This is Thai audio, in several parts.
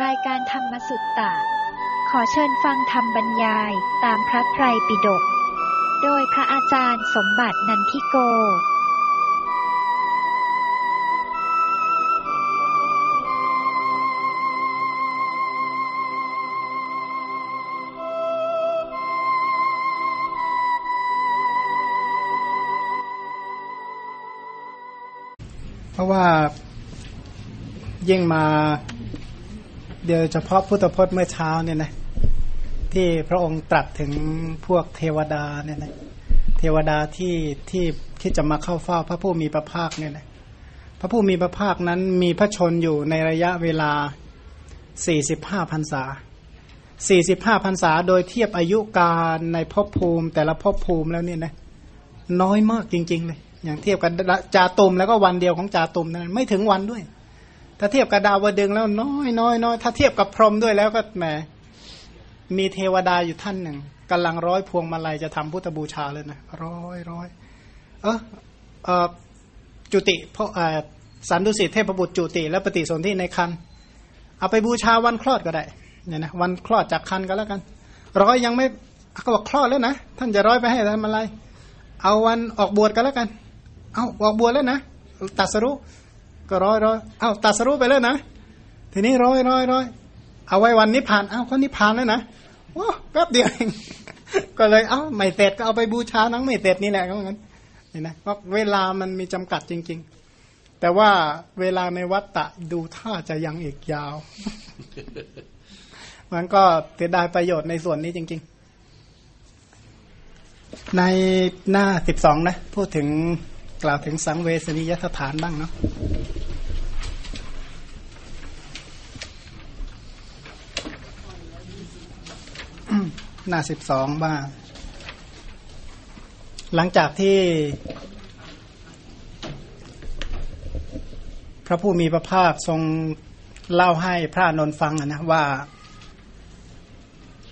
รายการธรรมสุตตะ ขอเชิญฟังธรรมบรรยายตามพระไตรปิฎก โดยพระอาจารย์สมบัตินันทิโก เพราะว่ายิ่งมา โดยเฉพาะพุทธพจน์เมื่อเช้าเนี่ยนะที่พระองค์ตรัสถึงพวกเทวดาเนี่ยนะเทวดาที่ที่ที่จะมาเข้าเฝ้าพระผู้มีพระภาคเนี่ยนะพระผู้มีพระภาคนั้นมีพระชนอยู่ในระยะเวลา 45พรรษา 45พรรษาโดยเทียบอายุการในภพภูมิแต่ละภพภูมิแล้วเนี่ยนะน้อยมากจริง ๆ เลย อย่างเทียบกับจาตุมแล้วก็วันเดียวของจาตุมนั้นไม่ถึงวันด้วย ถ้าเทียบกับดาวดึงแล้วน้อยน้อยน้อยถ้าเทียบกับพรหมด้วยแล้วก็แหมมีเทวดาอยู่ท่านหนึ่งกำลังร้อยพวงมาลัยจะทำพุทธบูชาเลยนะร้อยร้อยเออเออจุติเพราะสันดุสิตเทพบุตรจุติ และปฏิสนธิในคันเอาไปบูชาวันคลอดก็ได้เนี่ยนะวันคลอดจากคันก็แล้วกันร้อยยังไม่ก็บอกคลอดแล้วนะท่านจะร้อยไปให้ทำอะไร เอาวันออกบวชกันแล้วกัน เอาออกบวชแล้วนะตัดสรุ ก็ร้อยร้อยเอาตัดสรุไปแล้วนะทีนี้ร้อยร้อยร้อยเอาไว้วันนิพพานเอาเขานิพพานแล้วนะว้าแป๊บเดียวเองก็เลยเอาไม่เสร็จก็เอาไปบูชานังไม่เสร็จนี่แหละก็งั้นเห็นไหมเพราะเวลามันมีจำกัดจริง ๆ แต่ว่าเวลาในวัดตะดูท่าจะยังอีกยาวมันก็เสียดายประโยชน์ในส่วนนี้จริง ๆ ในหน้าสิบสองนะ พูดถึง กล่าวถึงสังเวสนิยสถานบ้างเนาะหน้าสิบสองบ้าง หลังจากที่ พระผู้มีพระภาคทรงเล่าให้พระนนฟังนะว่า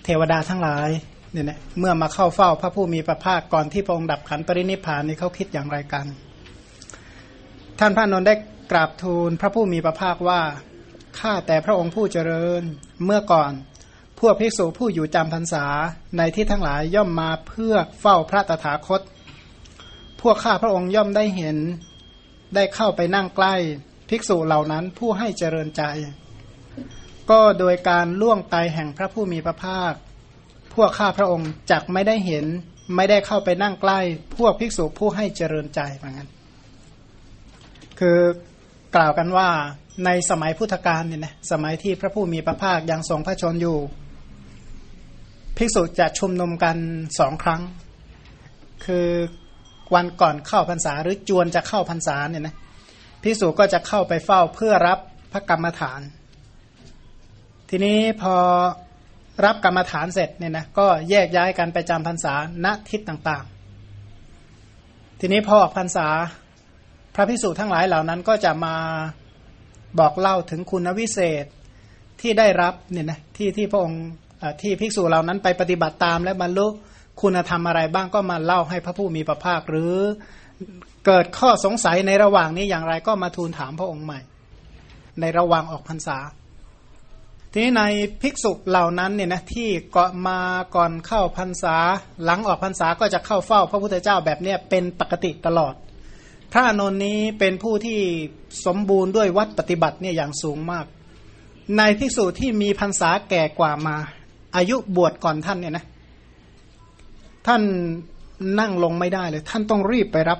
เทวดาทั้งหลาย เนี่ยนะเมื่อมาเข้าเฝ้าพระผู้มีพระภาคก่อนที่พระองค์ดับขันปรินิพานนี้เขาคิดอย่างไรกัน ท่านพระนนได้กราบทูลพระผู้มีพระภาคว่าข้าแต่พระองค์ผู้เจริญเมื่อก่อน พวกภิกษุผู้อยู่จำพรรษาในที่ทั้งหลายย่อมมาเพื่อเฝ้าพระตถาคต พวกข้าพระองค์ย่อมได้เห็นได้เข้าไปนั่งใกล้ภิกษุเหล่านั้นผู้ให้เจริญใจ ก็โดยการล่วงไตแห่งพระผู้มีพระภาค พวกข้าพระองค์จักไม่ได้เห็นไม่ได้เข้าไปนั่งใกล้ พวกภิกษุผู้ให้เจริญใจเหมือนกันคือกล่าวกันว่าในสมัยพุทธกาลเนี่ยนะสมัยที่พระผู้มีพระภาคยังทรงพระชนอยู่ ภิกษุจะชุมนุมกันสองครั้ง คือวันก่อนเข้าพรรษาหรือจวนจะเข้าพรรษาเนี่ยนะภิกษุก็จะเข้าไปเฝ้าเพื่อรับพระกรรมฐาน ทีนี้พอ รับกรรมฐานเสร็จเนี่ยนะก็แยกย้ายกันไปจำพรรษาณทิศต่างๆ ทีนี้พอออกพรรษาพระภิกษุทั้งหลายเหล่านั้นก็จะมาบอกเล่าถึงคุณวิเศษที่ได้รับเนี่ยนะที่ที่พระองค์ที่ภิกษุเหล่านั้นไปปฏิบัติตามและบรรลุคุณธรรมอะไรบ้างก็มาเล่าให้พระผู้มีพระภาค หรือเกิดข้อสงสัยในระหว่างนี้อย่างไรก็มาทูลถามพระองค์ใหม่ ในระหว่างออกพรรษา ทีนี้ในภิกษุเหล่านั้นเนี่ยนะที่เก็มาก่อนเข้าพรรษา หลังออกพรรษาก็จะเข้าเฝ้าพระพุทธเจ้าแบบเนี้ยเป็นปกติตลอด พระนนนี้เป็นผู้ที่สมบูรณ์ด้วยวัดปฏิบัติเนี่ยอย่างสูงมาก ในภิกษุที่มีพรรษาแก่กว่ามา อายุบวชก่อนท่านเนี่ยนะท่านนั่งลงไม่ได้เลย ท่านต้องรีบไปรับ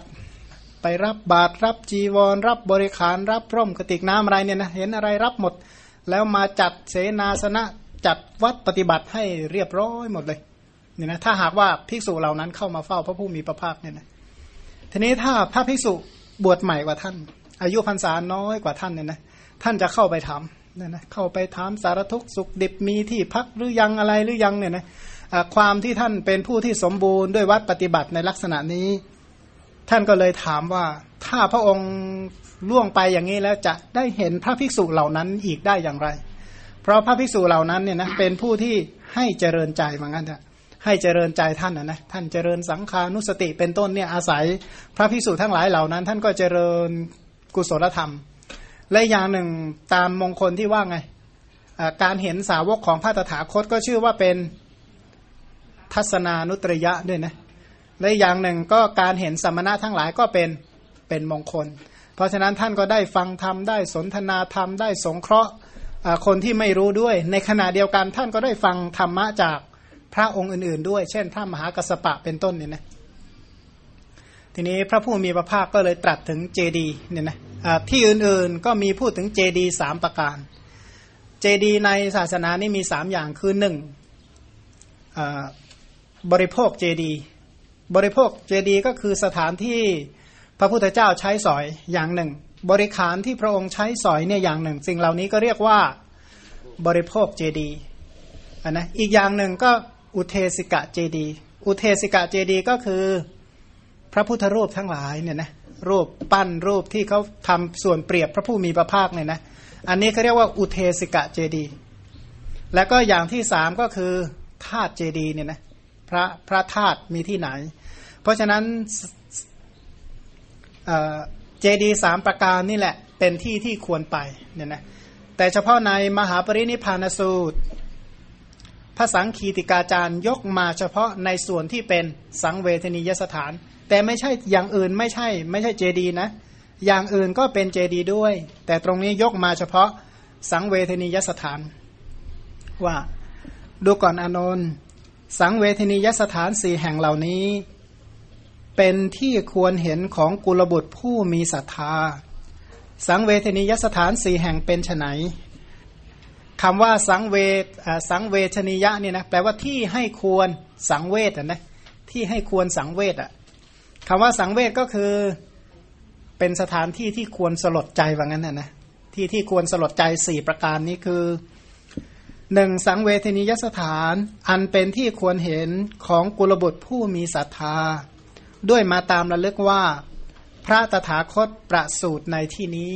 ไปรับบาตรรับจีวร รับบริขารรับร่มกระติกน้ำอะไรเนี่ยนะเห็นอะไรรับหมด แล้วมาจัดเสนาสนะจัดวัดปฏิบัติให้เรียบร้อยหมดเลยเนี่ยนะถ้าหากว่าภิกษุเหล่านั้นเข้ามาเฝ้าพระผู้มีพระภาคเนี่ยนะทีนี้ถ้าพระภิกษุบวชใหม่กว่าท่าน อายุพรรษาน้อยกว่าท่านเนี่ยนะท่านจะเข้าไปถามเนี่ยนะเข้าไปถามสารทุกสุขดิบมีที่พักหรือยังอะไรหรือยังเนี่ยนะความที่ท่านเป็นผู้ที่สมบูรณ์ด้วยวัดปฏิบัติในลักษณะนี้ ท่านก็เลยถามว่าถ้าพระองค์ ล่วงไปอย่างนี้แล้วจะได้เห็นพระภิกษุเหล่านั้นอีกได้อย่างไร เพราะพระภิกษุเหล่านั้นเนี่ยนะเป็นผู้ที่ให้เจริญใจเหมือนกันจะให้เจริญใจท่านนะนะท่านเจริญสังขานุสติเป็นต้นเนี่ยอาศัยพระภิกษุทั้งหลายเหล่านั้น ท่านก็เจริญกุศลธรรม และอย่างหนึ่งตามมงคลที่ว่าไงการเห็นสาวกของพระตถาคตก็ชื่อว่าเป็นทัศนานุตริยะด้วยนะและอย่างหนึ่งก็การเห็นสมณะทั้งหลายก็เป็นเป็นมงคล เพราะฉะนั้นท่านก็ได้ฟังธรรมได้สนทนาธรรมได้สงเคราะห์คนที่ไม่รู้ด้วย ในขณะเดียวกันท่านก็ได้ฟังธรรมะจากพระองค์อื่น ๆ ด้วย เช่นพระมหากัสปะเป็นต้นเนี่ยนะทีนี้พระผู้มีพระภาคก็เลยตรัสถึงเจดีเนี่ยนะที่อื่นๆก็มีพูดถึงเจดีสามประการ เจดีในศาสนานี่มีสามอย่างคือหนึ่งบริโภคเจดี บริโภคเจดีก็คือสถานที่ พระพุทธเจ้าใช้สอยอย่างหนึ่ง บริขารที่พระองค์ใช้สอยเนี่ยอย่างหนึ่ง สิ่งเหล่านี้ก็เรียกว่าบริโภคเจดีอันนะอีกอย่างหนึ่งก็อุเทสิกะเจดี อุเทสิกะเจดีก็คือพระพุทธรูปทั้งหลายเนี่ยนะรูปปั้นรูปที่เขาทำส่วนเปรียบพระผู้มีพระภาคเนี่ยนะอันนี้เขาเรียกว่าอุเทสิกะเจดี แล้วก็อย่างที่สามก็คือธาตุเจดีเนี่ยนะพระพระธาตุมีที่ไหน เพราะฉะนั้น เจดีสามประการนี่แหละเป็นที่ที่ควรไปเนี่ยนะแต่เฉพาะในมหาปรินิพานสูตรพระสังคีติกาจารย์ยกมาเฉพาะในส่วนที่เป็นสังเวทนียสถาน แต่ไม่ใช่อย่างอื่นไม่ใช่ ไม่ใช่เจดีนะ อย่างอื่นก็เป็นเจดีด้วย แต่ตรงนี้ยกมาเฉพาะสังเวทนียสถาน ว่าดูก่อนอนนท์สังเวทนียสถานสี่แห่งเหล่านี้ เป็นที่ควรเห็นของกุลบุตรผู้มีศรัทธา สังเวทนียสถานสี่แห่งเป็นไนคำว่าสังเวสังเวชนียะเนี่ยนะแปลว่าที่ให้ควรสังเวชนะที่ให้ควรสังเวชอะคำว่าสังเวชก็คือเป็นสถานที่ที่ควรสลดใจว่างั้นนะนะที่ที่ควรสลดใจสี่ประการนี้คือหนึ่งสังเวทนิยสถาน อันเป็นที่ควรเห็นของกุลบุตรผู้มีศรัทธา ด้วยมาตามระลึกว่า พระตถาคตประสูตรในที่นี้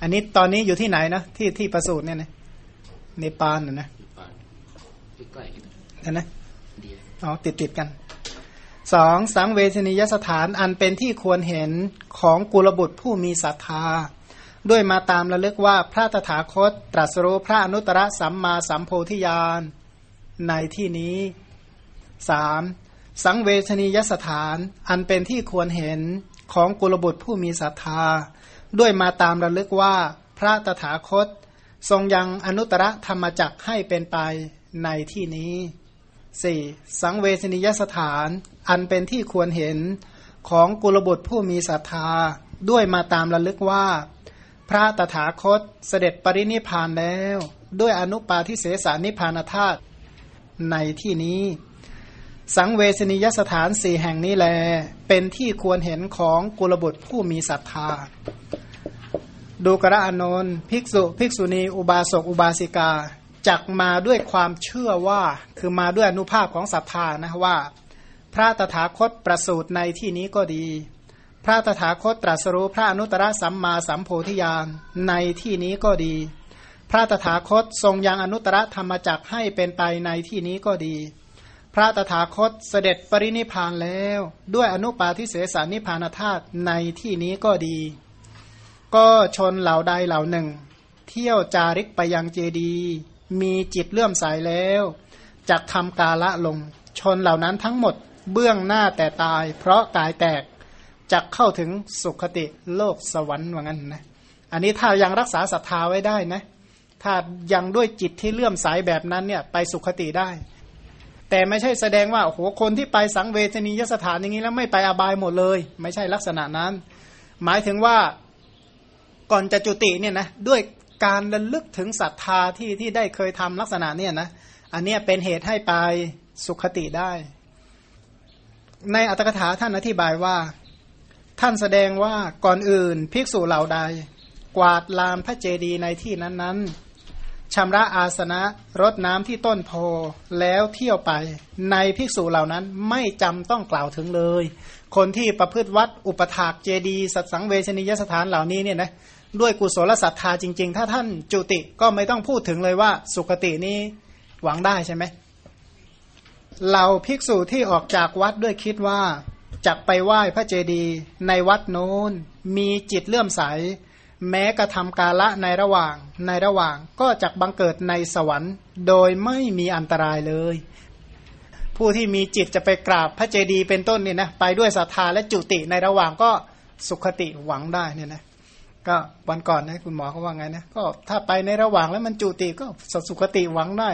อันนี้ตอนนี้อยู่ที่ไหนนะที่ที่ประสูตรเนี่ยนะในปานนะนะใกล้กันนะอ๋อติดติดกันสองสังเวชนียสถานอันเป็นที่ควรเห็นของกุลบุตรผู้มีศรัทธา ด้วยมาตามระลึกว่าพระตถาคต ตรัสรู้พระอนุตตรสัมมาสัมโพธิญาณในที่นี้สาม สังเวชนียสถาน อันเป็นที่ควรเห็นของกุลบุตรผู้มีศรัทธา ด้วยมาตามระลึกว่าพระตถาคต ทรงยังอนุตตรธรรมจักให้เป็นไปในที่นี้สี่สังเวชนียสถาน อันเป็นที่ควรเห็นของกุลบุตรผู้มีศรัทธา ด้วยมาตามระลึกว่า พระตถาคตเสด็จปรินิพานแล้ว ด้วยอนุปาทิเสสานิพานธาตุในที่นี้ สังเวชนียสถานสี่แห่งนี้แล เป็นที่ควรเห็นของกุลบุตรผู้มีศรัทธา ดูกระอนนท์ภิกษุ ภิกษุณี อุบาสก อุบาสิกา จักมาด้วยความเชื่อว่า คือมาด้วยอนุภาพของศรัทธานะว่า พระตถาคตประสูตรในที่นี้ก็ดี พระตถาคตตรัสรู้พระอนุตตรสัมมาสัมโพธิญาณในที่นี้ก็ดี พระตถาคตทรงยังอนุตตรธรรมจักให้เป็นไปในที่นี้ก็ดี ระตถาคตเสด็จปรินิพานแล้ว ด้วยอนุปาทิเสสานิพานธาตุในที่นี้ก็ดี ก็ชนเหล่าใดเหล่าหนึ่ง เที่ยวจาริกไปยังเจดี มีจิตเลื่อมใสแล้วจะทำกาละลง ชนเหล่านั้นทั้งหมดเบื้องหน้าแต่ตาย เพราะกายแตกจะเข้าถึงสุขติโลกสวรรค์ว่างั้นนะอันนี้ถ้ายังรักษาศรัทธาไว้ได้นะ ถ้ายังด้วยจิตที่เลื่อมใสแบบนั้นเนี่ยไปสุขติได้ แต่ไม่ใช่แสดงว่าโอ้โหคนที่ไปสังเวชนียสถานอย่างนี้แล้วไม่ไปอบายหมดเลย ไม่ใช่ลักษณะนั้น หมายถึงว่าก่อนจะจุติเนี่ยนะด้วยการระลึกถึงศรัทธาที่ที่ได้เคยทำลักษณะเนี่ยนะอันนี้เป็นเหตุให้ไปสุขติได้ ในอัตถกถาท่านอธิบายว่า ท่านแสดงว่าก่อนอื่นภิกษุเหล่าใด กวาดลานพระเจดีย์ในที่นั้นๆ ชำระอาสนะรดน้ำที่ต้นโพแล้วเที่ยวไป ในภิกษุเหล่านั้นไม่จำต้องกล่าวถึงเลย คนที่ประพฤติวัดอุปถากเจดีสัตสังเวชนียสถานเหล่านี้เนี่ยนะด้วยกุศลศรัทธาจริง ๆ ถ้าท่านจุติก็ไม่ต้องพูดถึงเลยว่าสุคตินี้หวังได้ใช่ไหมเราภิกษุที่ออกจากวัดด้วยคิดว่าจะไปไหว้พระเจดีย์ในวัดโน้นมีจิตเลื่อมใส แม้กระทำกาละในระหว่างในระหว่างก็จักบังเกิดในสวรรค์ โดยไม่มีอันตรายเลย ผู้ที่มีจิตจะไปกราบพระเจดีย์เป็นต้นเนี่ยนะไปด้วยศรัทธาและจุติในระหว่างก็สุขติหวังได้เนี่ยนะก็วันก่อนนะคุณหมอเขาว่าไงนะก็ถ้าไปในระหว่างแล้วมันจุติก็สุขติหวังได้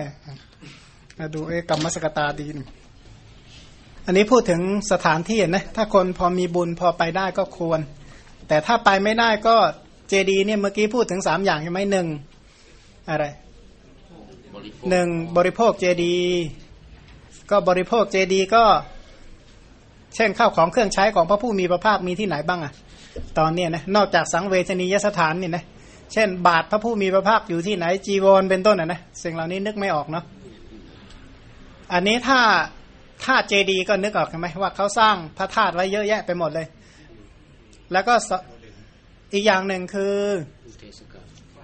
มาดูเอกรรมสกตาดีนอันนี้พูดถึงสถานที่นะถ้าคนพอมีบุญพอไปได้ก็ควร แต่ถ้าไปไม่ได้ก็ เจดีเนี่ยเมื่อกี้พูดถึงสามอย่างใช่ไหมหนึ่งอะไรหนึ่งบริโภคเจดีก็บริโภคเจดีก็ เช่นข้าวของเครื่องใช้ของพระผู้มีพระภาคมีที่ไหนบ้างอะตอนเนี้ยนะนอกจากสังเวชนียสถานนี่นะเช่น บาทพระผู้มีพระภาคอยู่ที่ไหนจีวรเป็นต้นอะนะสิ่งเหล่านี้นึกไม่ออกเนาะอันนี้ถ้าธาตุเจดีก็นึกออกใช่ไหมว่าเขาสร้างพระธาตุไว้เยอะแยะไปหมดเลย แล้วก็ อีกอย่างหนึ่งคือ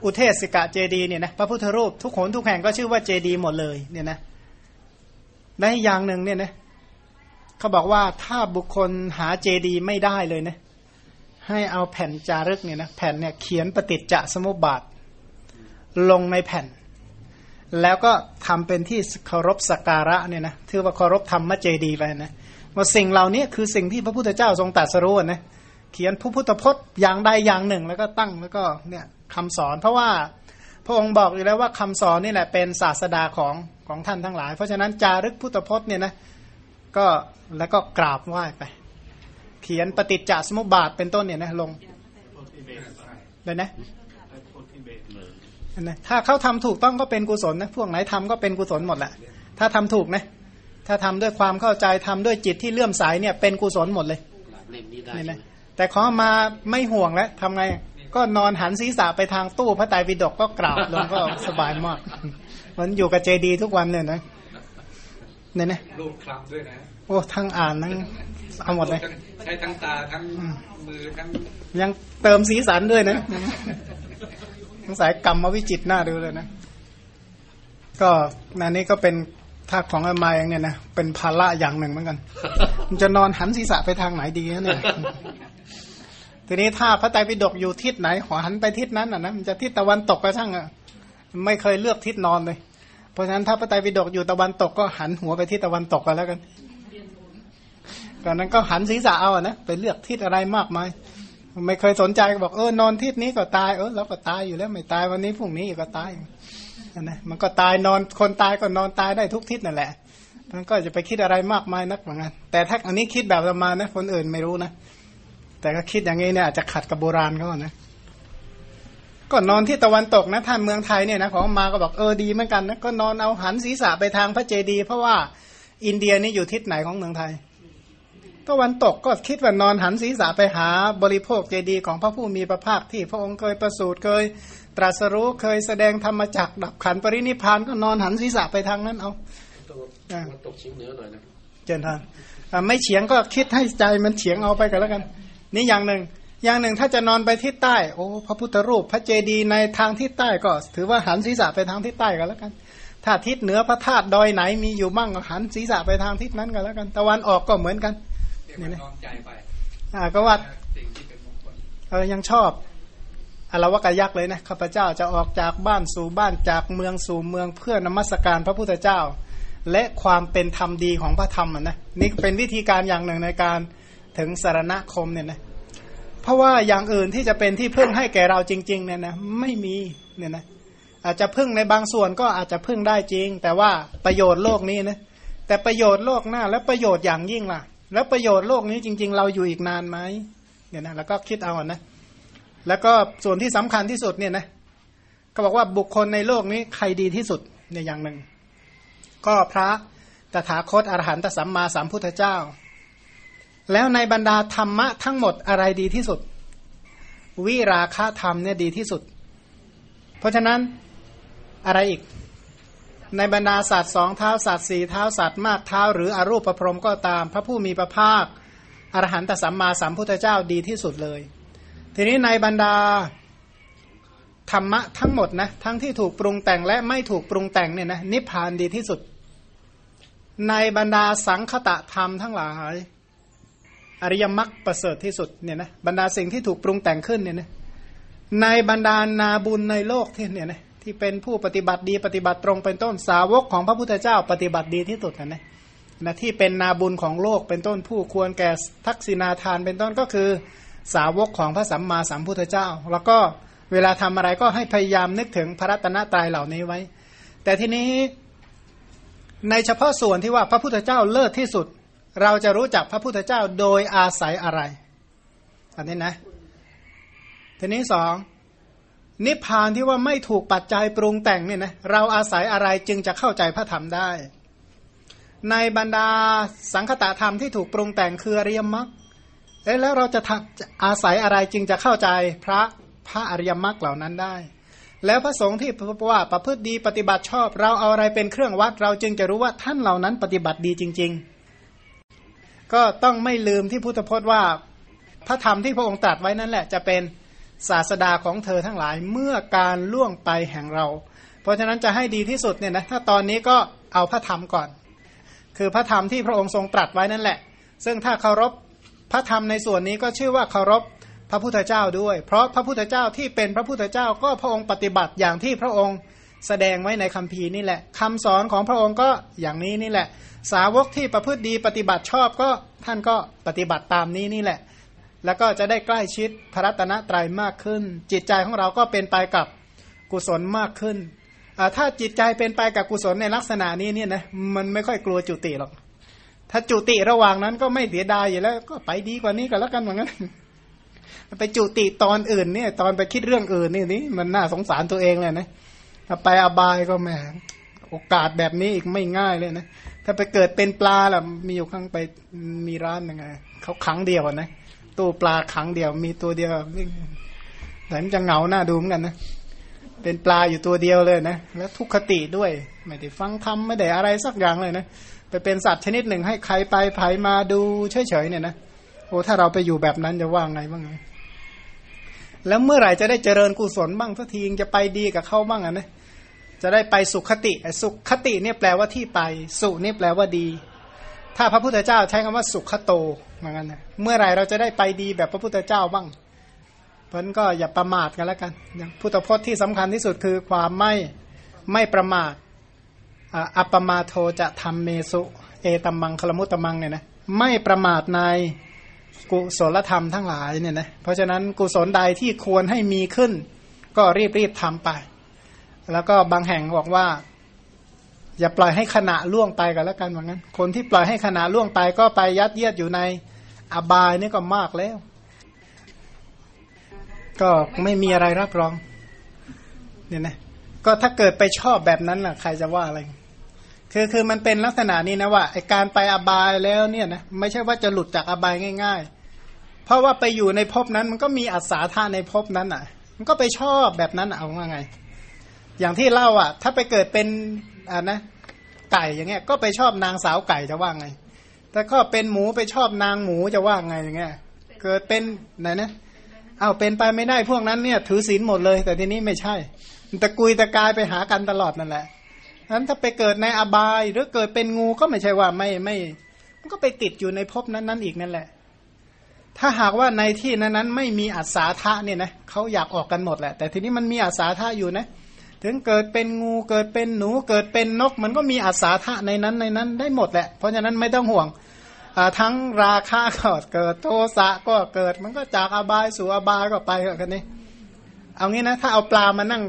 อุเทศกะเจดีเนี่ยนะพระพุทธรูปทุกโขนทุกแห่งก็ชื่อว่าเจดีหมดเลยเนี่ยนะและอย่างหนึ่งเนี่ยนะเขาบอกว่าถ้าบุคคลหาเจดีไม่ได้เลยนะให้เอาแผ่นจารึกเนี่ยนะแผ่นเนี่ยเขียนปฏิจจสมุปบาท ลงในแผ่น แล้วก็ทำเป็นที่เคารพสักการะเนี่ยนะถือว่าเคารพธรรมเจดีไปนะว่าสิ่งเหล่านี้คือสิ่งที่พระพุทธเจ้าทรงตรัสรู้นะ เขียนพระพุทธพจน์อย่างใดอย่างหนึ่ง แล้วก็ตั้งแล้วก็เนี่ยคำสอน เพราะว่าพระองค์บอกอยู่แล้วว่าคำสอนนี่แหละเป็นศาสดาของของท่านทั้งหลาย เพราะฉะนั้นจารึกพุทธพจน์เนี่ยนะก็แล้วก็กราบไหว้ไป เขียนปฏิจจสมุปบาทเป็นต้นเนี่ยนะลงเลยนะนะถ้าเขาทำถูกต้องก็เป็นกุศลนะพวกไหนทำก็เป็นกุศลหมดแหละถ้าทำถูกนะถ้าทำด้วยความเข้าใจทำด้วยจิตที่เลื่อมใสเนี่ยเป็นกุศลหมดเลยนี่นะ แต่ขอมาไม่ห่วงแล้วทำไง ก็นอนหันศีรษะไปทางตู้พระไตรปิฎกก็กราบลงก็สบายมาก มันอยู่กับเจดีทุกวันเลยนะเนี่ยนะรูปคลำด้วยนะ โอ้ทั้งอ่านทั้งเอาหมดเลยใช้ทั้งตาทั้งมือทั้งยังเติมสีสันด้วยนะทั้งสายกรรมมาวิจิตหน้าดูเลยนะ ก็นันนี้ก็เป็นถ้าของอามาเองเนี่ยนะเป็นภาระอย่างหนึ่งเหมือนกัน มันจะนอนหันศีรษะไปทางไหนดีเนี่ย ทีนี้ถ้าพระไตรปิฎกอยู่ทิศไหนหันไปทิศนั้นอะนะมันจะทิศตะวันตกก็ช่างอะไม่เคยเลือกทิศนอนเลย เพราะฉะนั้นถ้าพระไตรปิฎกอยู่ตะวันตกก็หันหัวไปทิศตะวันตกกันแล้วกันก่อนนั้นก็หันศีรษะเอาอะนะไปเลือกทิศอะไรมากมายไม่เคยสนใจก็บอกเออนอนทิศนี้ก็ตายเออเราก็ตายอยู่แล้วไม่ตายวันนี้พรุ่งนี้ก็ตายนะมันก็ตายนอนคนตายก็นอนตายได้ทุกทิศนั่นแหละมันก็จะไปคิดอะไรมากมายนักเหมือนกันแต่ถ้าอันนี้คิดแบบประมาณนะคนอื่นไม่รู้นะ แต่ก็คิดอย่างนี้เนี่ยอาจจะขัดกับโบราณเขานะก็นอนที่ตะวันตกนะท่านเมืองไทยเนี่ยนะของมาก็บอกเออดีเหมือนกันนะก็นอนเอาหันศีรษะไปทางพระเจดีย์เพราะว่าอินเดียนี่อยู่ทิศไหนของเมืองไทยตะวันตกก็คิดว่านอนหันศีรษะไปหาบริโภคเจดีย์ของพระผู้มีพระภาคที่พระองค์เคยประสูติเคย ตรัสรู้เคยแสดงธรรมจักดับขันปรินิพานก็นอนหันศีรษะไปทางนั้นเอาตะวันตกเฉียงเหนือหน่อยนะเจนทานไม่เฉียงก็คิดให้ใจมันเฉียงเอาไปกันแล้วกัน นี่อย่างหนึ่ง อย่างหนึ่งถ้าจะนอนไปทิศใต้ โอ้พระพุทธรูป พระเจดีย์ในทางทิศใต้ก็ ถือว่าหันศีรษะไปทางทิศใต้กันแล้วกัน ถ้าทิศเหนือพระธาตุดอยไหนมีอยู่บ้างก็หันศีรษะไปทางทิศนั้นกันแล้วกัน ตะวันออกก็เหมือนกันนี่นะใจไปอ่าก็ว่าเออยังชอบอารวกยักษ์เลยนะข้าพเจ้าจะออกจากบ้านสู่บ้านจากเมืองสู่เมืองเพื่อนมัสการพระพุทธเจ้า และความเป็นธรรมดีของพระธรรมนะนี่เป็นวิธีการอย่างหนึ่งในการ ถึงสารณคมเนี่ยนะเพราะว่าอย่างอื่นที่จะเป็นที่พึ่งให้แก่เราจริง ๆ เนี่ยนะไม่มีเนี่ยนะอาจจะพึ่งในบางส่วนก็อาจจะพึ่งได้จริง แต่ว่าประโยชน์โลกนี้นะแต่ประโยชน์โลกหน้าและประโยชน์อย่างยิ่งล่ะ แล้วประโยชน์โลกนี้จริง ๆ เราอยู่อีกนานไหมเนี่ยนะแล้วก็คิดเอาอะนะแล้วก็ส่วนที่สำคัญที่สุดเนี่ยนะก็บอกว่าบุคคลในโลกนี้ใครดีที่สุดในอย่างหนึ่ง ก็พระตถาคตอรหันตสัมมาสัมพุทธเจ้า แล้วในบรรดาธรรมะทั้งหมดอะไรดีที่สุด วิราคะธรรมเนี่ยดีที่สุด เพราะฉะนั้นอะไรอีก ในบรรดาสัตว์สองเท้าสัตว์สี่เท้าสัตว์มากเท้า หรืออรูปประพรมก็ตาม พระผู้มีพระภาคอรหันตสัมมาสัมพุทธเจ้าดีที่สุดเลย ทีนี้ในบรรดาธรรมะทั้งหมดนะทั้งที่ถูกปรุงแต่งและไม่ถูกปรุงแต่งเนี่ยนะนิพพานดีที่สุด ในบรรดาสังคตะธรรมทั้งหลาย อริยมรรคประเสริฐที่สุดเนี่ยนะบรรดาสิ่งที่ถูกปรุงแต่งขึ้นเนี่ยนะในบรรดานาบุญในโลกที่เนี่ยนะที่เป็นผู้ปฏิบัติดีปฏิบัติตรงเป็นต้นสาวกของพระพุทธเจ้าปฏิบัติดีที่สุดนะนะนะที่เป็นนาบุญของโลกเป็นต้นผู้ควรแก่ทักษิณาทานเป็นต้นก็คือสาวกของพระสัมมาสัมพุทธเจ้า แล้วก็เวลาทำอะไรก็ให้พยายามนึกถึงพระรัตนตรัยเหล่านี้ไว้ แต่ทีนี้ในเฉพาะส่วนที่ว่าพระพุทธเจ้าเลิศที่สุด เราจะรู้จักพระพุทธเจ้าโดยอาศัยอะไร อันนี้นะ ทีนี้สองนิพพานที่ว่าไม่ถูกปัจจัยปรุงแต่งเนี่ยนะเราอาศัยอะไรจึงจะเข้าใจพระธรรมได้ ในบรรดาสังคตะธรรมที่ถูกปรุงแต่งคืออริยมรรคเอ๊ะแล้วเราจะอาศัยอะไรจึงจะเข้าใจพระพระอริยมรรคเหล่านั้นได้ แล้วพระสงฆ์ที่ว่าประพฤติดีปฏิบัติชอบ เราเอาอะไรเป็นเครื่องวัด เราจึงจะรู้ว่าท่านเหล่านั้นปฏิบัติดีจริง ๆ ก็ต้องไม่ลืมที่พุทธพจน์ว่าพระธรรมที่พระองค์ตรัสไว้นั่นแหละ จะเป็นศาสดาของเธอทั้งหลายเมื่อการล่วงไปแห่งเรา เพราะฉะนั้นจะให้ดีที่สุดเนี่ยนะถ้าตอนนี้ก็เอาพระธรรมก่อน คือพระธรรมที่พระองค์ทรงตรัสไว้นั่นแหละ ซึ่งถ้าเคารพพระธรรมในส่วนนี้ก็ชื่อว่าเคารพพระพุทธเจ้าด้วย เพราะพระพุทธเจ้าที่เป็นพระพุทธเจ้าก็พระองค์ปฏิบัติอย่างที่พระองค์ แสดงไว้ในคัมภีร์นี่แหละคำสอนของพระองค์ก็อย่างนี้นี่แหละ สาวกที่ประพฤติดีปฏิบัติชอบก็ท่านก็ปฏิบัติตามนี้นี่แหละ แล้วก็จะได้ใกล้ชิดพระรัตนตรัยมากขึ้น จิตใจของเราก็เป็นไปกับกุศลมากขึ้นถ้าจิตใจเป็นไปกับกุศลในลักษณะนี้เนี่ยนะมันไม่ค่อยกลัวจุติหรอกถ้าจุติระหว่างนั้นก็ไม่เสียดายอยู่แล้ว ก็ไปดีกว่านี้ก็แล้วกันเหมือนกันไปจุติตอนอื่นเนี่ย ตอนไปคิดเรื่องอื่นนี่นี่มันน่าสงสารตัวเองเลยนะ ถ้าไปอบายก็แหมโอกาสแบบนี้อีกไม่ง่ายเลยนะ ถ้าไปเกิดเป็นปลาล่ะ มีอยู่ข้างไปมีร้านยังไงเขาขังเดียวนะตู้ปลาขังเดียว มีตัวเดียววิ่งแต่มันจะเหงาหน้าดูเหมือนกันนะเป็นปลาอยู่ตัวเดียวเลยนะ แล้วทุกขติด้วย ไม่ได้ฟังธรรมไม่ได้อะไรสักอย่างเลยนะไปเป็นสัตว์ชนิดหนึ่งให้ใครไปไผมาดูเฉยๆเนี่ยนะโอ้ถ้าเราไปอยู่แบบนั้นจะว่าไงบ้างแล้วเมื่อไหร่จะได้เจริญกุศลบ้างสักทีจะไปดีกับเขาบ้างอะนะ จะได้ไปสุขคติสุขคติเนี่ยแปลว่าที่ไป สุนี่แปลว่าดี ถ้าพระพุทธเจ้าใช้คำว่าสุขโตเหมือนกันนะเมื่อไหร่เราจะได้ไปดีแบบพระพุทธเจ้าบ้างเพราะนั้นก็อย่าประมาทกันแล้วกันพุทธพจน์ที่สำคัญที่สุดคือความไม่ไม่ประมาทอัปปมาโทจะทำเมสุเอตัมมังคลมุตตมังเนี่ยนะไม่ประมาทในกุศลธรรมทั้งหลายเนี่ยนะเพราะฉะนั้นกุศลใดที่ควรให้มีขึ้น ก็รีบรีบทำไป แล้วก็บางแห่งบอกว่า อย่าปล่อยให้ขณะล่วงไปกันแล้วกันเหมือนกันคนที่ปล่อยให้ขณะล่วงไปก็ไปยัดเยียดอยู่ในอบายนี่ก็มากแล้ว ก็ไม่มีอะไรรับรอง เนี่ยนะก็ถ้าเกิดไปชอบแบบนั้นล่ะ ใครจะว่าอะไร คือคือมันเป็นลักษณะนี้นะว่าไอการไปอบายแล้วเนี่ยนะไม่ใช่ว่าจะหลุดจากอบายง่าย ๆ เพราะว่าไปอยู่ในภพนั้นมันก็มีอัศาธาในภพนั้นอะ มันก็ไปชอบแบบนั้นเอาว่าไง อย่างที่เล่าอะ ถ้าไปเกิดเป็นอ่านะไก่อย่างเงี้ย ก็ไปชอบนางสาวไก่จะว่าไง แต่ก็เป็นหมูไปชอบนางหมูจะว่าไงอย่างเงี้ย เกิดเป็นไหนนะเอาเป็นไปไม่ได้พวกนั้นเนี่ย ถือศีลหมดเลย แต่ทีนี้ไม่ใช่ตะกุยตะกายไปหากันตลอดนั่นแหละนั้นถ้าไปเกิดในอบายหรือเกิดเป็นงูก็ไม่ใช่ว่าไม่ไม่มันก็ไปติดอยู่ในภพนั้นนั้นอีกนั่นแหละ ถ้าหากว่าในที่นั้นนั้นไม่มีอัศาธาเนี่ยนะเขาอยากออกกันหมดแหละ แต่ทีนี้มันมีอัศาธาอยู่นะ ถึงเกิดเป็นงูเกิดเป็นหนูเกิดเป็นนก มันก็มีอาสาทะในนั้นในนั้นได้หมดแหละ เพราะฉะนั้นไม่ต้องห่วงทั้งราคาก็เกิดโทสะก็เกิดมันก็จากอบายสู่อบายก็ไปกันนี้เอางี้นะถ้าเอาปลามานั่ง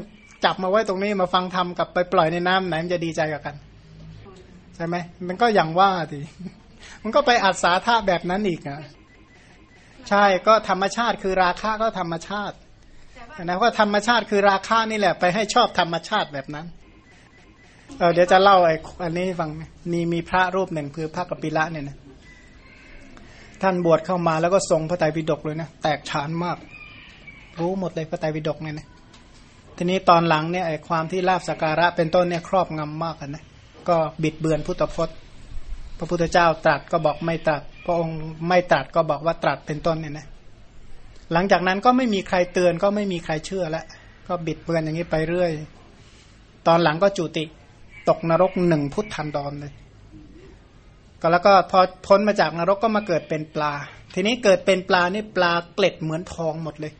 จับมาไว้ตรงนี้มาฟังธรรมกับไปปล่อยในน้ำไหนมันจะดีใจกับกันใช่ไหมมันก็อย่างว่าทีมันก็ไปอัศาธาแบบนั้นอีกอะใช่ก็ธรรมชาติคือราคาก็ธรรมชาติ นะว่าธรรมชาติคือราคานี่แหละ ไปให้ชอบธรรมชาติแบบนั้นเเดี๋ยวจะเล่าไอ้อันนี้ฟังมีมีพระรูปหนึ่งคือพระกปิละเนี่ยนะท่านบวชเข้ามาแล้วก็ทรงพระไตรปิฎกเลยนะแตกฉานมาก รู้หมดเลยพระไตรปิฎกเนี่ยนะทีนี้ตอนหลังเนี่ยไอ้ความที่ลาบสการะเป็นต้นเนี่ยครอบงำมากนะก็บิดเบือนพุทธพจน์ พระพุทธเจ้าตรัสก็บอกไม่ตรัสพระองค์ไม่ตรัสก็บอกว่าตรัสเป็นต้นเนี่ยนะ หลังจากนั้นก็ไม่มีใครเตือนก็ไม่มีใครเชื่อแล้วก็บิดเบือนอย่างนี้ไปเรื่อย ตอนหลังก็จุติตกนรกหนึ่งพุทธันดรเลยก็แล้วก็พอพ้นมาจากนรกก็มาเกิดเป็นปลา ทีนี้เกิดเป็นปลานี่ปลาเกล็ดเหมือนทองหมดเลย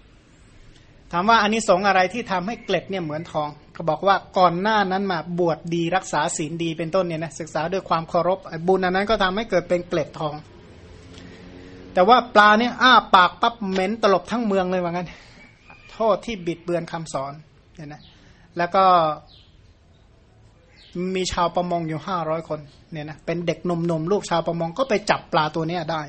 ถามว่าอันนี้สงอะไรที่ทำให้เกล็ดเนี่ยเหมือนทอง ก็บอกว่าก่อนหน้านั้นมาบวชดีรักษาศีลดีเป็นต้นเนี่ยนะศึกษาด้วยความเคารพบุญอันนั้นก็ทำให้เกิดเป็นเกล็ดทอง แต่ว่าปลาเนี่ยอ้าปากปั๊บเหม็นตลบทั้งเมืองเลยว่างั้น โทษที่บิดเบือนคำสอนเนี่ยนะแล้วก็มีชาวประมงอยู่ห้าร้อยคนเนี่ยนะเป็นเด็กหนุ่มๆลูกชาวประมงก็ไปจับปลาตัวเนี้ยได้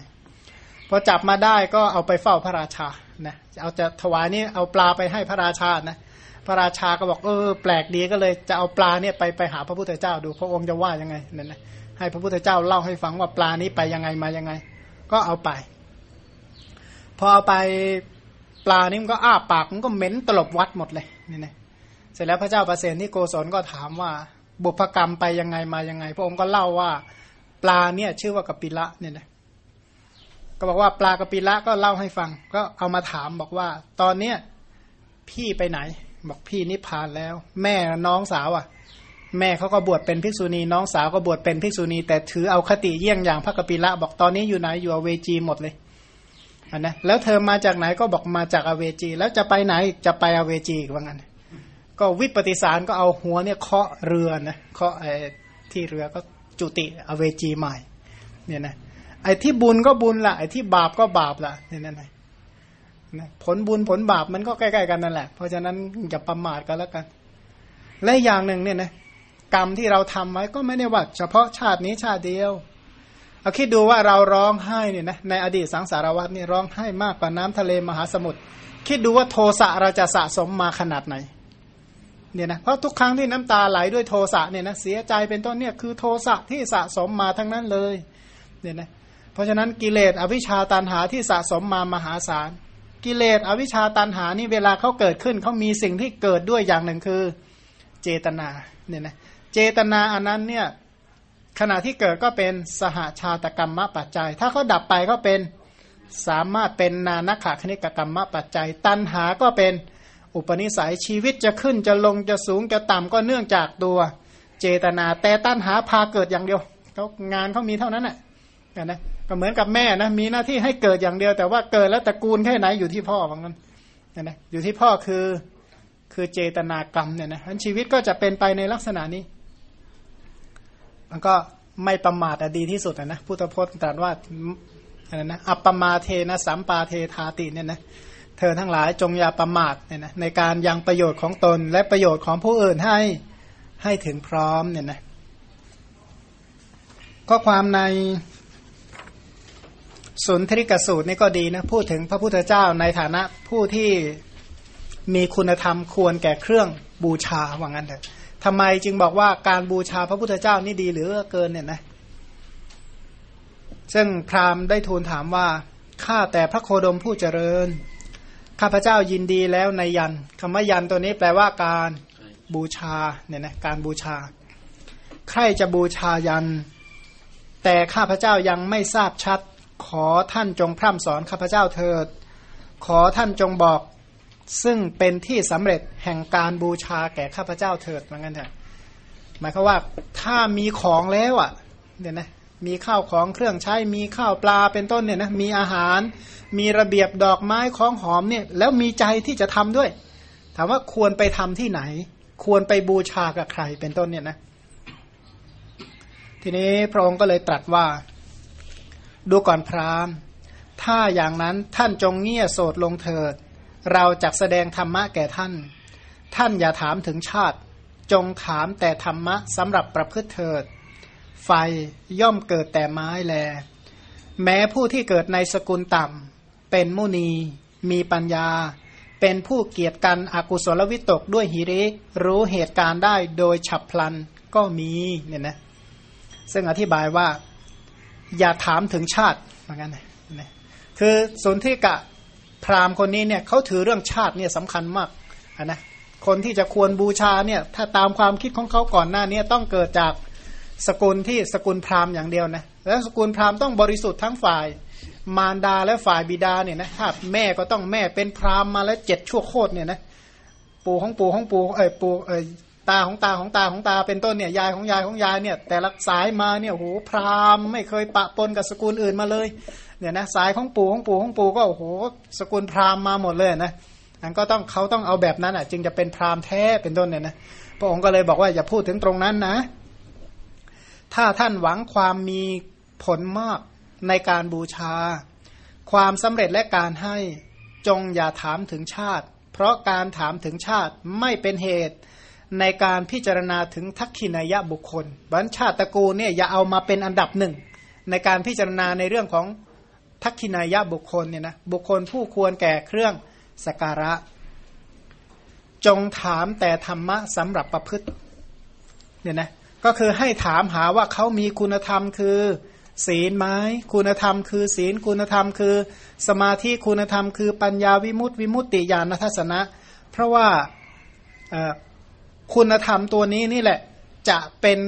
พอจับมาได้ก็เอาไปเฝ้าพระราชานะเอาจะถวายนี่เอาปลาไปให้พระราชานะพระราชาก็บอกเออแปลกดีก็เลยจะเอาปลาเนี่ยไปไปหาพระพุทธเจ้าดูพระองค์จะว่ายังไงนั่นนะให้พระพุทธเจ้าเล่าให้ฟังว่าปลานี้ไปยังไงมายังไง ก็เอาไป อเอาไปปลานี่มันก็อ้าปากมันก็เหม็นตลบวัดหมดเลยนี่นะเสร็จแล้วพระเจ้าประเสนที่โกศลก็ถามว่า บุพกรรมไปยังไงมายังไง พระองค์ก็เล่าว่า ปลาเนี่ยชื่อว่ากปิละเนี่ยนะก็บอกว่าปลากปิละก็เล่าให้ฟัง ก็เอามาถามบอกว่า ตอนเนี้ยพี่ไปไหน บอกพี่นิพพานแล้ว แม่น้องสาวอะ แม่เขาก็บวชเป็นภิกษุณี น้องสาวก็บวชเป็นภิกษุณี แต่ถือเอาคติเยี่ยงอย่างพระกปิละ บอกตอนนี้อยู่ไหนอยู่เวจีหมดเลย นนะแล้วเธอมาจากไหนก็บอกมาจากอเวจี แล้วจะไปไหนจะไปอเวจีว่างั้นก็วิปฏิสารก็เอาหัวเนี่ยเคาะเรือนะเคาะไอ้ที่เรือก็จุติอเวจีใหม่เนี่ยนะไอ้ที่บุญก็บุญละไอ้ที่บาปก็บาปละเนี่ยนั่นไงนะผลบุญผลบาปมันก็ใกล้ๆกันนั่นแหละ เพราะฉะนั้นอย่าประมาทกันแล้วกัน และอย่างหนึ่งเนี่ยนะกรรมที่เราทำไว้ก็ไม่ได้ว่าเฉพาะชาตินี้ชาติเดียว เอาคิดดูว่าเราร้องไห้เนี่ยนะในอดีตสังสารวัตรนี่ร้องไห้มากกว่าน้ำทะเลมหาสมุทรคิดดูว่าโทสะเราจะสะสมมาขนาดไหนเนี่ยนะเพราะทุกครั้งที่น้ำตาไหลด้วยโทสะเนี่ยนะเสียใจเป็นต้นเนี่ยคือโทสะที่สะสมมาทั้งนั้นเลยเนี่ยนะเพราะฉะนั้นกิเลสอวิชชาตันหาที่สะสมมามหาศาล กิเลสอวิชชาตันหานี่เวลาเขาเกิดขึ้นเขามีสิ่งที่เกิดด้วยอย่างหนึ่งคือเจตนาเนี่ยนะเจตนาอันนั้นเนี่ย ขณะที่เกิดก็เป็นสหาชาตกรรมมปัจจัย ถ้าเขาดับไปก็เป็นสามารถเป็นนานักขคณิกกรรมมปัจจัย ตันหาก็เป็นอุปนิสัยชีวิตจะขึ้นจะลงจะสูงจะต่ำก็เนื่องจากตัวเจตนา แต่ตันหาพาเกิดอย่างเดียวเขางานเขามีเท่านั้นแหละนะก็เหมือนกับแม่นะมีหน้าที่ให้เกิดอย่างเดียว แต่ว่าเกิดแล้วตระกูลแค่ไหนอยู่ที่พ่อว่างั้นนะอยู่ที่พ่อคือคือเจตนากรรมเนี่ยนะชีวิตก็จะเป็นไปในลักษณะนี้ มันก็ไม่ประมาทดีที่สุดนะพุทธพจน์ตรัสว่าอะไรนะอัปปมาเทนะสัมปาเทธาติเนี่ยนะเธอทั้งหลายจงอย่าประมาทเนี่ยนะในการยังประโยชน์ของตนและประโยชน์ของผู้อื่นให้ให้ถึงพร้อมเนี่ยนะข้อความในสุนทริกสูตรนี่ก็ดีนะพูดถึงพระพุทธเจ้าในฐานะผู้ที่มีคุณธรรมควรแก่เครื่องบูชาว่างั้นเถอะ ทำไมจึงบอกว่าการบูชาพระพุทธเจ้านี่ดีหรือเกินเนี่ยนะ ซึ่งพราหมณ์ได้ทูลถามว่าข้าแต่พระโคดมผู้เจริญ ข้าพระเจ้ายินดีแล้วในยันคำว่ายันตัวนี้แปลว่าการบูชาเนี่ยนะการบูชา ใครจะบูชายัน แต่ข้าพระเจ้ายังไม่ทราบชัด ขอท่านจงพร่ำสอนข้าพเจ้าเถิด ขอท่านจงบอก ซึ่งเป็นที่สำเร็จแห่งการบูชาแก่ข้าพเจ้าเถิดเหมือนกันเถอะหมายความว่าถ้ามีของแล้วอะเนี่ยนะมีข้าวของเครื่องใช้มีข้าวปลาเป็นต้นเนี่ยนะมีอาหาร มีระเบียบดอกไม้ของหอมเนี่ยแล้วมีใจที่จะทำด้วย ถามว่าควรไปทำที่ไหน ควรไปบูชากับใครเป็นต้นเนี่ยนะทีนี้พระองค์ก็เลยตรัสว่า ดูก่อนพราหมณ์ ถ้าอย่างนั้นท่านจงเงี่ยโสดลงเถิด เราจะแสดงธรรมะแก่ท่าน ท่านอย่าถามถึงชาติ จงถามแต่ธรรมะสำหรับประพฤติเถิด ไฟย่อมเกิดแต่ไม้แล แม้ผู้ที่เกิดในสกุลต่ำ เป็นมุนี มีปัญญา เป็นผู้เกียรติกันอกุศลวิตกด้วยหิริรู้เหตุการณ์ได้โดยฉับพลันก็มีเนี่ยนะซึ่งอธิบายว่า อย่าถามถึงชาติเหมือนกันนะคือสนที่กะ พราหมณ์คนนี้เนี่ยเขาถือเรื่องชาติเนี่ยสำคัญมากนะคนที่จะควรบูชาเนี่ยถ้าตามความคิดของเขาก่อนหน้านี้ต้องเกิดจากสกุลที่สกุลพราหมณ์อย่างเดียวนะแล้วสกุลพราหมณ์ต้องบริสุทธิ์ทั้งฝ่ายมารดาและฝ่ายบิดาเนี่ยนะถ้าแม่ก็ต้องแม่เป็นพราหมณ์มาแล้วเจ็ดชั่วโคตรเนี่ยนะปู่ของปู่ของปู่เอ้ยปู่เอ้ยตาของตาของตาของตาเป็นต้นเนี่ยยายของยายของยายเนี่ยแต่ละสายมาเนี่ยโหพราหมณ์ไม่เคยปะปนกับสกุลอื่นมาเลย เนี่ยนะสายของปู่ของปู่ของปู่ก็โอ้โหสกุลพราหมณ์มาหมดเลยนะอันก็ต้องเขาต้องเอาแบบนั้นอะ จึงจะเป็นพราหมณ์แท้เป็นต้นเนี่ยนะพระองค์ก็เลยบอกว่าอย่าพูดถึงตรงนั้นนะ ถ้าท่านหวังความมีผลมากในการบูชา ความสำเร็จและการให้จงอย่าถามถึงชาติ เพราะการถามถึงชาติไม่เป็นเหตุในการพิจารณาถึงทักขินายะบุคคลบัญชาติตระกูลเนี่ยอย่าเอามาเป็นอันดับหนึ่งในการพิจารณาในเรื่องของ ทักขินายะบุคคลเนี่ยนะบุคคลผู้ควรแก่เครื่องสการะ จงถามแต่ธรรมะสำหรับประพฤติเนี่ยนะก็คือให้ถามหาว่าเขามีคุณธรรมคือ ศีลไหมคุณธรรมคือศีลคุณธรรมคือ สมาธิคุณธรรมคือปัญญาวิมุตติวิมุตติญาณทัศนะ เพราะว่าคุณธรรมตัวนี้นี่แหละจะเป็น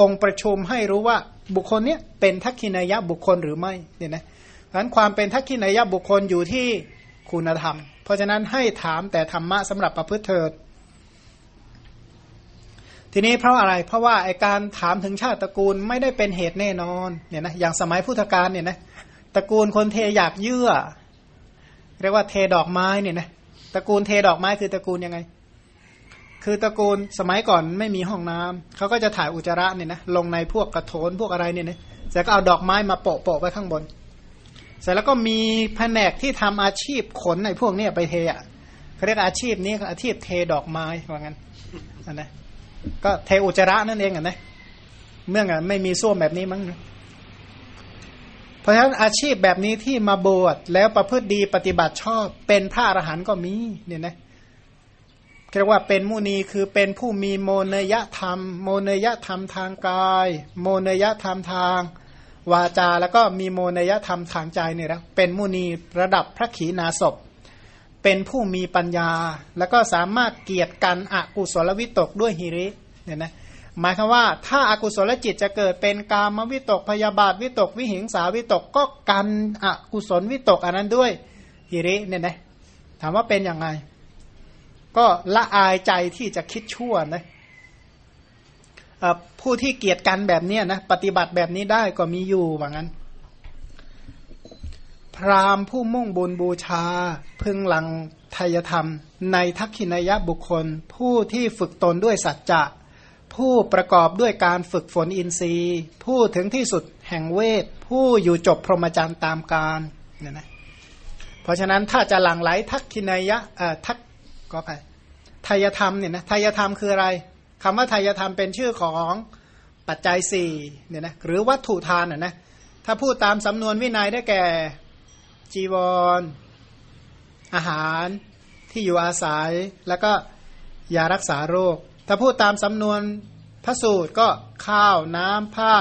องค์ประชุมให้รู้ว่าบุคคลเนี้ยเป็นทักขินายะบุคคลหรือไม่เนี่ยนะเพราะ นั้นความเป็นทักขินายบุคคลอยู่ที่คุณธรรม เพราะฉะนั้นให้ถามแต่ธรรมะสำหรับประพฤติเถิด ทีนี้เพราะอะไร เพราะว่าไอการถามถึงชาติตระกูลไม่ได้เป็นเหตุแน่นอนเนี่ยนะอย่างสมัยพุทธกาลเนี่ยนะตระกูลคนเทอยากเยื่อ เรียกว่าเทดอกไม้เนี่ยนะตระกูลเทดอกไม้คือตระกูลยังไง คือตระกูลสมัยก่อนไม่มีห้องน้ำเขาก็จะถ่ายอุจจาระเนี่ยนะลงในพวกกระโถนพวกอะไรเนี่ยนะเสร็จก็เอาดอกไม้มาโปะโปะไว้ข้างบน เสร็จแล้วก็มีแผนกที่ทำอาชีพขนในพวกนี้ไปเทอะเขาเรียกอาชีพนี้อาชีพเทดอกไม้ว่างั้นนะก็เทอุจระนั่นเองอะนะเมื่อไงไม่มีส้วมแบบนี้มั้งเพราะฉะนั้นอาชีพแบบนี้ที่มาบวชแล้วประพฤติดีปฏิบัติชอบ เป็นพระอรหันต์ก็มีเนี่ยนะเรียกว่าเป็นมุนีคือเป็นผู้มีโมเนยธรรม โมเนยธรรมทางกาย โมเนยธรรมทาง วาจาแล้วก็มีโมนยธรรมทางใจเนี่ยนะเป็นมุนีระดับพระขีณาสพ เป็นผู้มีปัญญา แล้วก็สามารถเกียรติกันอกุศลวิตกด้วยฮิริเนี่ยนะหมายคือว่าถ้าอากุศลจิตจะเกิดเป็นกามวิตกพยาบาทวิตก วิหิงสาวิตกก็กันอกุศลวิตกอันนั้นด้วยฮิริเนี่ยนะถามว่าเป็นอย่างไง ก็ละอายใจที่จะคิดชั่วนะ ผู้ที่เกียรติกันแบบนี้นะปฏิบัติแบบนี้ได้ก็มีอยู่ว่างั้น พรามผู้มุ่งบุญบูชา พึงหลังทายธรรม ในทักขินายบุคคล ผู้ที่ฝึกตนด้วยสัจจะ ผู้ประกอบด้วยการฝึกฝนอินทรีย์ ผู้ถึงที่สุดแห่งเวท ผู้อยู่จบพรหมจรรย์ตามการเนี่ยนะเพราะฉะนั้นถ้าจะหลั่งไหลทักขินายะทักก็ไปทายธรรมเนี่ยนะทายธรรมคืออะไร คำว่าทายธรรมเป็นชื่อของปัจจัยสี่เนี่ยนะหรือวัตถุทานอะนะถ้าพูดตามสำนวนวินัยได้แก่จีวรอาหารที่อยู่อาศัย แล้วก็ยารักษาโรค ถ้าพูดตามสำนวนพระสูตรก็ข้าวน้ำผ้า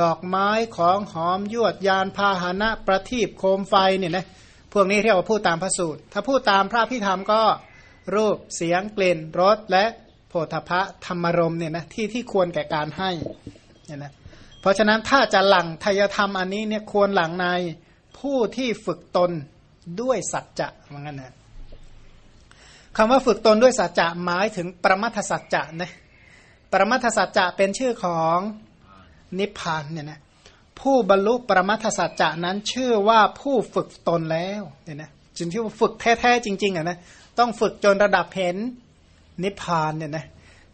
ดอกไม้ของหอมยวดยานพาหนะประทีปโคมไฟเนี่ยนะพวกนี้เรียกว่าพูดตามพระสูตร ถ้าพูดตามพระพิธรรมก็รูปเสียงกลิ่นรสและ โผฏฐะธรรมรมเนี่ยนะที่ที่ควรแก่การให้เนี่ยนะเพราะฉะนั้นถ้าจะหลังทายธรรมอันนี้เนี่ยควรหลังในผู้ที่ฝึกตนด้วยสัจจะว่างั้นนะคำว่าฝึกตนด้วยสัจจะหมายถึงประมัทสัจจะนะประมัทสัจจะเป็นชื่อของนิพพานเนี่ยนะผู้บรรลุประมัทสัจจะนั้นชื่อว่าผู้ฝึกตนแล้วเนี่ยนะจึงที่ว่าฝึกแท้ๆจริงๆอะนะต้องฝึกจนระดับเห็น นิพพานเนี่ยนะ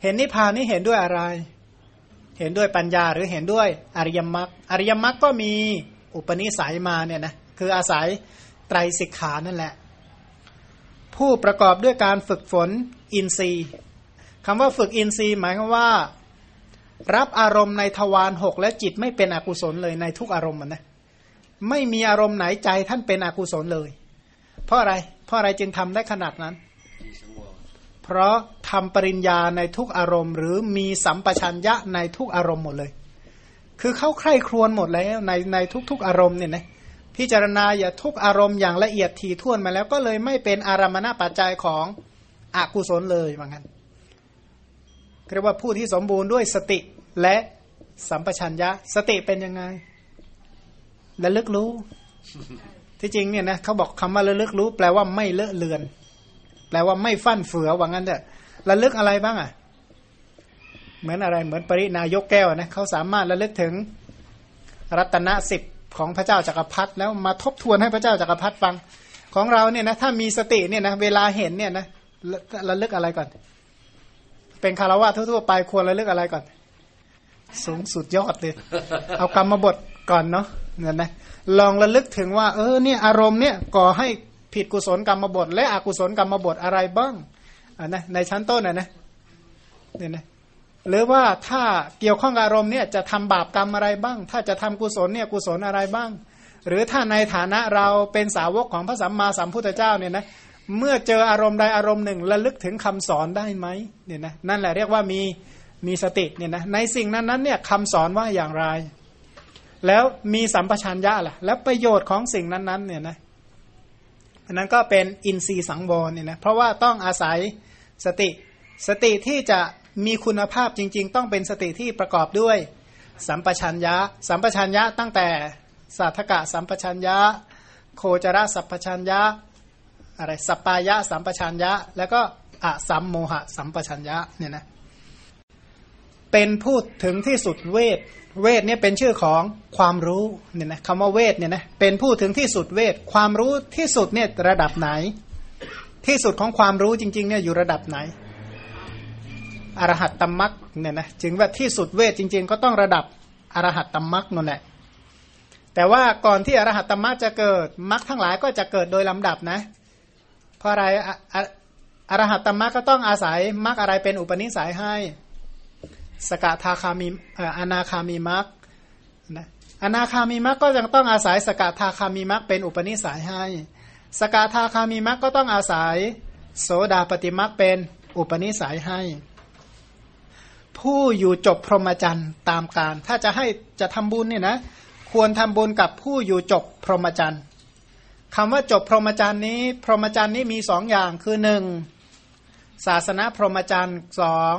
เห็นนิพพานนี่เห็นด้วยอะไร เห็นด้วยปัญญาหรือเห็นด้วยอริยมรรคอริยมรรคก็มีอุปนิสัยมาเนี่ยนะคืออาศัยไตรสิกขานั่นแหละ ผู้ประกอบด้วยการฝึกฝนอินทรีย์คำว่าฝึกอินทรีย์หมายความว่า รับอารมณ์ในทวารหกและจิตไม่เป็นอกุศลเลยในทุกอารมณ์นะไม่มีอารมณ์ไหนใจท่านเป็นอกุศลเลย เพราะอะไร เพราะอะไรจึงทำได้ขนาดนั้น เพราะทำปริญญาในทุกอารมณ์ หรือมีสัมปชัญญะในทุกอารมณ์หมดเลย คือเขาใคร่ครวญหมดแล้วในในทุกๆอารมณ์เนี่ยนะพิจารณาอย่าทุกอารมณ์อย่างละเอียดถี่ถ้วนมาแล้วก็เลยไม่เป็นอารมณปัจจัยของอกุศลเลยว่างั้นเรียกว่าผู้ที่สมบูรณ์ด้วยสติและสัมปชัญญะ สติเป็นยังไงและลึกรู้ ที่จริงเนี่ยนะเขาบอกคำว่าระลึกรู้ แปลว่าไม่เลอะเลือน แปลว่าไม่ฟั่นเฟือว่างั้นเถอะระลึกอะไรบ้างอะ เหมือนอะไรเหมือนปรินายกแก้วนะเขาสามารถระลึกถึงรัตนสิบของพระเจ้าจากักรพรรดิแล้วมาทบทวนให้พระเจ้าจากักรพรรดิฟัง ของเราเนี่ยนะถ้ามีสติเนี่ยนะเวลาเห็นเนี่ยนะระระลึกอะไรก่อน เป็นคารวะทั่วๆไปควรระลึกอะไรก่อน สูงสุดยอดเลย เอากรรมบทก่อนเนาะเนี่ยนะลองระลึกถึงว่า เออเนี่ยอารมณ์เนี่ยก่อให้ ผิดกุศลกรรมบท และอกุศลกรรมบทอะไรบ้างอ่านะในชั้นต้นนะนะเนี่ยนะหรือว่าถ้าเกี่ยวข้องอารมณ์เนี่ยจะทำบาปกรรมอะไรบ้าง ถ้าจะทำกุศลเนี่ยกุศลอะไรบ้าง หรือถ้าในฐานะเราเป็นสาวกของพระสัมมาสัมพุทธเจ้าเนี่ยนะเมื่อเจออารมณ์ใดอารมณ์หนึ่งระลึกถึงคำสอนได้ไหมเนี่ยนะนั่นแหละเรียกว่ามีมีสติเนี่ยนะในสิ่งนั้นนั้นเนี่ยคำสอนว่าอย่างไร แล้วมีสัมปชัญญะล่ะ แล้วประโยชน์ของสิ่งนั้นๆเนี่ยนะ อันนั้นก็เป็นอินทรีย์สังวรเนี่ยนะเพราะว่าต้องอาศัยสติสติที่จะมีคุณภาพจริง ๆ ต้องเป็นสติที่ประกอบด้วย สัมปชัญญะ สัมปชัญญะตั้งแต่สัทธกะสัมปชัญญะ โคจรสัพปชัญญะอะไรสปายะสัมปชัญญะ แล้วก็อะสัมโมหะสัมปชัญญะเนี่ยนะเป็นพูดถึงที่สุดเวท เวทเนี่ยเป็นชื่อของความรู้เนี่ยนะคำว่าเวทเนี่ยนะเป็นพูดถึงที่สุดเวท ความรู้ที่สุดเนี่ยระดับไหน ที่สุดของความรู้จริงๆเนี่ยอยู่ระดับไหนอรหัตตมักเนี่ยนะจึงว่าที่สุดเวทจริง ๆ ก็ต้องระดับอรหัตตมักนั่นแหละแต่ว่าก่อนที่อรหัตตมักจะเกิดมักทั้งหลายก็จะเกิดโดยลำดับนะ เพราะอะไรอรหัตตมักก็ต้องอาศัยมักอะไรเป็นอุปนิสัยให้ สกทาคามีอนาคามีมักนะอนาคามีมักก็ยังต้องอาศัยสกทาคามีมักเป็นอุปนิสัยให้ สกทาคามีมักก็ต้องอาศัยโสดาปฏิมักเป็นอุปนิสัยให้ ผู้อยู่จบพรหมจรรย์ตามการ ถ้าจะให้จะทำบุญเนี่ยนะควรทำบุญกับผู้อยู่จบพรหมจรรย์คำว่าจบพรหมจรรย์นี้ พรหมจรรย์นี้มีสองอย่างคือหนึ่งศาสนาพรหมจรรย์สอง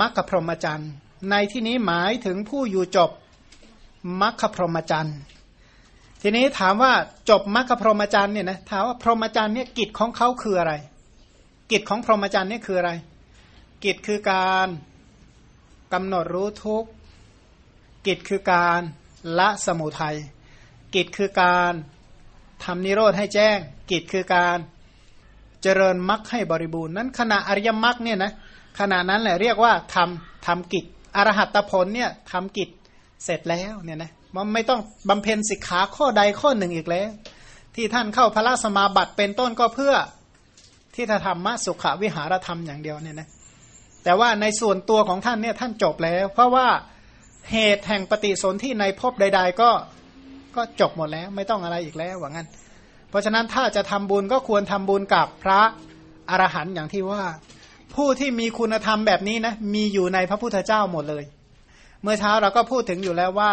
มรรคพรหมจรรย์ในที่นี้หมายถึงผู้อยู่จบมรรคพรหมจรรย์ทีนี้ถามว่าจบมรรคพรหมจรรย์เนี่ยนะถามว่าพรหมจรรย์เนี่ยกิจของเขาคืออะไร กิจของพรหมจรรย์เนี่ยคืออะไร กิจคือการกำหนดรู้ทุกกิจคือการละสมุทัยกิจคือการทำนิโรธให้แจ้ง กิจคือการเจริญมรรคให้บริบูรณ์นั้นขณะอริยมรรคเนี่ยนะ ขณะนั้นแหละเรียกว่าทำทำกิจอรหัตผลเนี่ยทำกิจเสร็จแล้วเนี่ยนะมันไม่ต้องบำเพ็ญสิกขาข้อใดข้อหนึ่งอีกแล้ว ที่ท่านเข้าพระสมาบัติเป็นต้นก็เพื่อที่จะทำมสุขวิหารธรรมอย่างเดียวเนี่ยนะแต่ว่าในส่วนตัวของท่านเนี่ยท่านจบแล้ว เพราะว่าเหตุแห่งปฏิสนธิในภพใด ๆ ก็ก็จบหมดแล้ว ไม่ต้องอะไรอีกแล้วว่างั้น เพราะฉะนั้นถ้าจะทำบุญก็ควรทำบุญกับพระอรหันต์อย่างที่ว่า ผู้ที่มีคุณธรรมแบบนี้นะมีอยู่ในพระพุทธเจ้าหมดเลย เมื่อเช้าเราก็พูดถึงอยู่แล้วว่า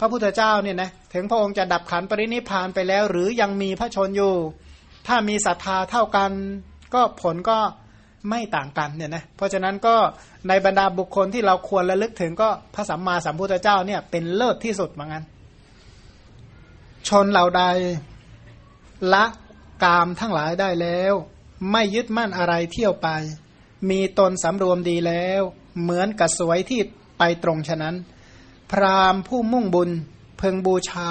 พระพุทธเจ้าเนี่ยนะถึงพระองค์จะดับขันปรินิพานไปแล้ว หรือยังมีพระชนอยู่ ถ้ามีศรัทธาเท่ากัน ก็ผลก็ไม่ต่างกันเนี่ยนะเพราะฉะนั้นก็ในบรรดาบุคคลที่เราควรระลึกถึงก็พระสัมมาสัมพุทธเจ้าเนี่ยเป็นเลิศที่สุดเหมือนกันชนเหล่าใดละกามทั้งหลายได้แล้ว ไม่ยึดมั่นอะไรเที่ยวไป มีตนสำรวมดีแล้ว เหมือนกับสวยที่ไปตรงฉะนั้น พรามผู้มุ่งบุญเพึงบูชา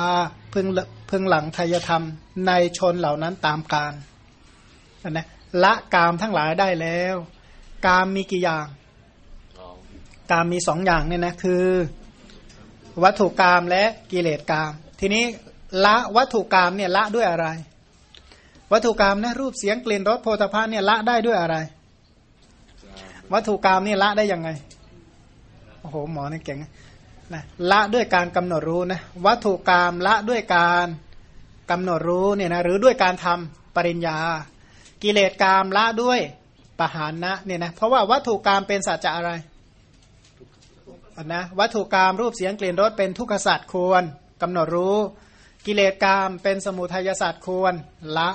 เพึงเพึงหลังทายธรรมในชนเหล่านั้นตามการนะละกามทั้งหลายได้แล้ว กามมีกี่อย่าง กามมีสองอย่างเนี่ยนะคือ วัตถุกามและกิเลสกาม ทีนี้ละวัตถุกามเนี่ยละด้วยอะไร วัตถุกามนะรูปเสียงกลิ่นรสโพธาภาเนี่ยละได้ด้วยอะไร วัตถุกามนี่ละได้ยังไงโอ้โหหมอนี่เก่งนะละด้วยการกำหนดรู้นะวัตถุกามละด้วยการกำหนดรู้เนี่ยนะหรือด้วยการทำปริญญา กิเลสกามละด้วยปหานะเนี่ยนะเพราะว่าวัตถุกามเป็นสัจจะอะไรนะวัตถุกามรูปเสียงกลิ่นรสเป็นทุกขสัจควรกำหนดรู้ กิเลสกามเป็นสมุทัยสัจควรละ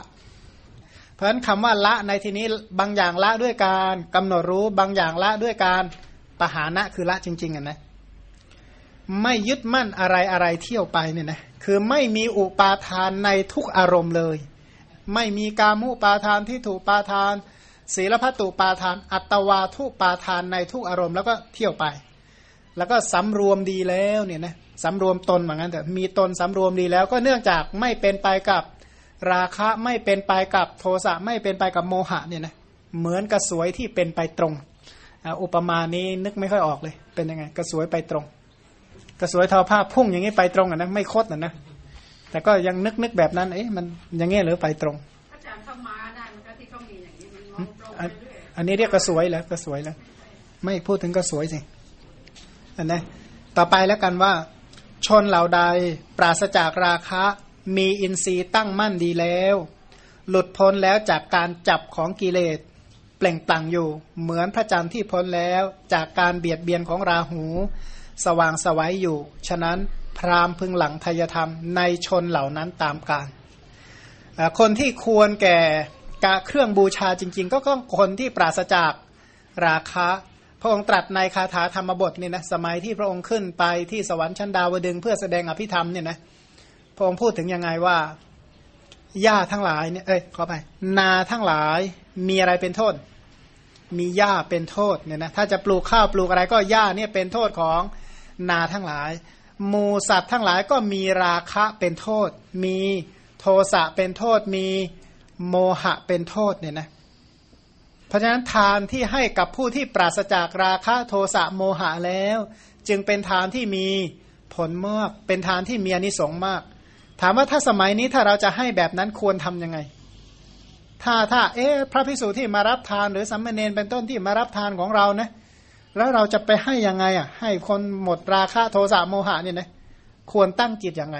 ราะฉะนั้นคำว่าละในที่นี้บางอย่างละด้วยการกำหนดรู้บางอย่างละด้วยการปหานะคือละจริงๆอะนะไม่ยึดมั่นอะไรอะไรเที่ยวไปเนี่ยนะคือไม่มีอุปาทานในทุกอารมณ์เลย ไม่มีกามุปาทานที่ถูกปาทาน ศีลพัตุปาทาน อัตวาทุปาทานในทุกอารมณ์แล้วก็เที่ยวไป แล้วก็สำรวมดีแล้วเนี่ยนะสำรวมตนเหมือนกันแต่มีตนสำรวมดีแล้วก็เนื่องจากไม่เป็นไปกับ ราคะไม่เป็นไปกับโทสะไม่เป็นไปกับโมหะเนี่ยนะเหมือนกระสวยที่เป็นไปตรงอุปมานี้นึกไม่ค่อยออกเลย เป็นยังไงกระสวยไปตรง กระสวยทอผ้าพุ่งอย่างนี้ไปตรงอะนะไม่คดอะนะแต่ก็ยังนึกนึกแบบนั้นเอ๊ะมันอย่างเงี้ยหรือไปตรงอาจารย์เข้ามาได้มันก็ที่เขามีอย่างนี้มันมองตรงไปเรื่อยอันนี้เรียกกระสวยแล้วกระสวยแล้ว ไม่พูดถึงกระสวยสิอันนะต่อไปแล้วกันว่า ชนเหล่าใดปราศจากราคะ มีอินทรีย์ตั้งมั่นดีแล้ว หลุดพ้นแล้วจากการจับของกิเลสเปล่งปลั่งอยู่ เหมือนพระจันทร์ที่พ้นแล้วจากการเบียดเบียนของราหู สว่างสวัยอยู่ ฉะนั้นพรามพึงหลังทยธรรมในชนเหล่านั้นตามการคนที่ควรแก่กเครื่องบูชาจริง ๆ ก็ต้องคนที่ปราศจากราคะ พระองค์ตรัสในคาถาธรรมบทนี่นะสมัยที่พระองค์ขึ้นไปที่สวรรค์ชั้นดาวดึงเพื่อแสดงอภิธรรมเนี่ยนะพระ องค์พูดถึงยังไงว่าหญ้าทั้งหลายเนี่ยเอ้ยขอไปนาทั้งหลายมีอะไรเป็นโทษ มีหญ้าเป็นโทษเนี่ยนะถ้าจะปลูกข้าวปลูกอะไรก็หญ้าเนี่ยเป็นโทษของนาทั้งหลาย มูสัตว์ทั้งหลายก็มีราคะเป็นโทษ มีโทสะเป็นโทษ มีโมหะเป็นโทษเนี่ยนะเพราะฉะนั้นทานที่ให้กับผู้ที่ปราศจากราคะโทสะโมหะแล้ว จึงเป็นทานที่มีผลมากเป็นทานที่มีอนิสงส์มาก ถามว่าถ้าสมัยนี้ถ้าเราจะให้แบบนั้นควรทํำยังไง ถ้าถ้าเอ๊ะพระพิสุที่มารับทานหรือสัมมาเนนเป็นต้นที่มารับทานของเรานะแล้วเราจะไปให้ยังไงอะ ให้คนหมดราคะโทสะโมหะเนี่ยนะควรตั้งจิตยังไง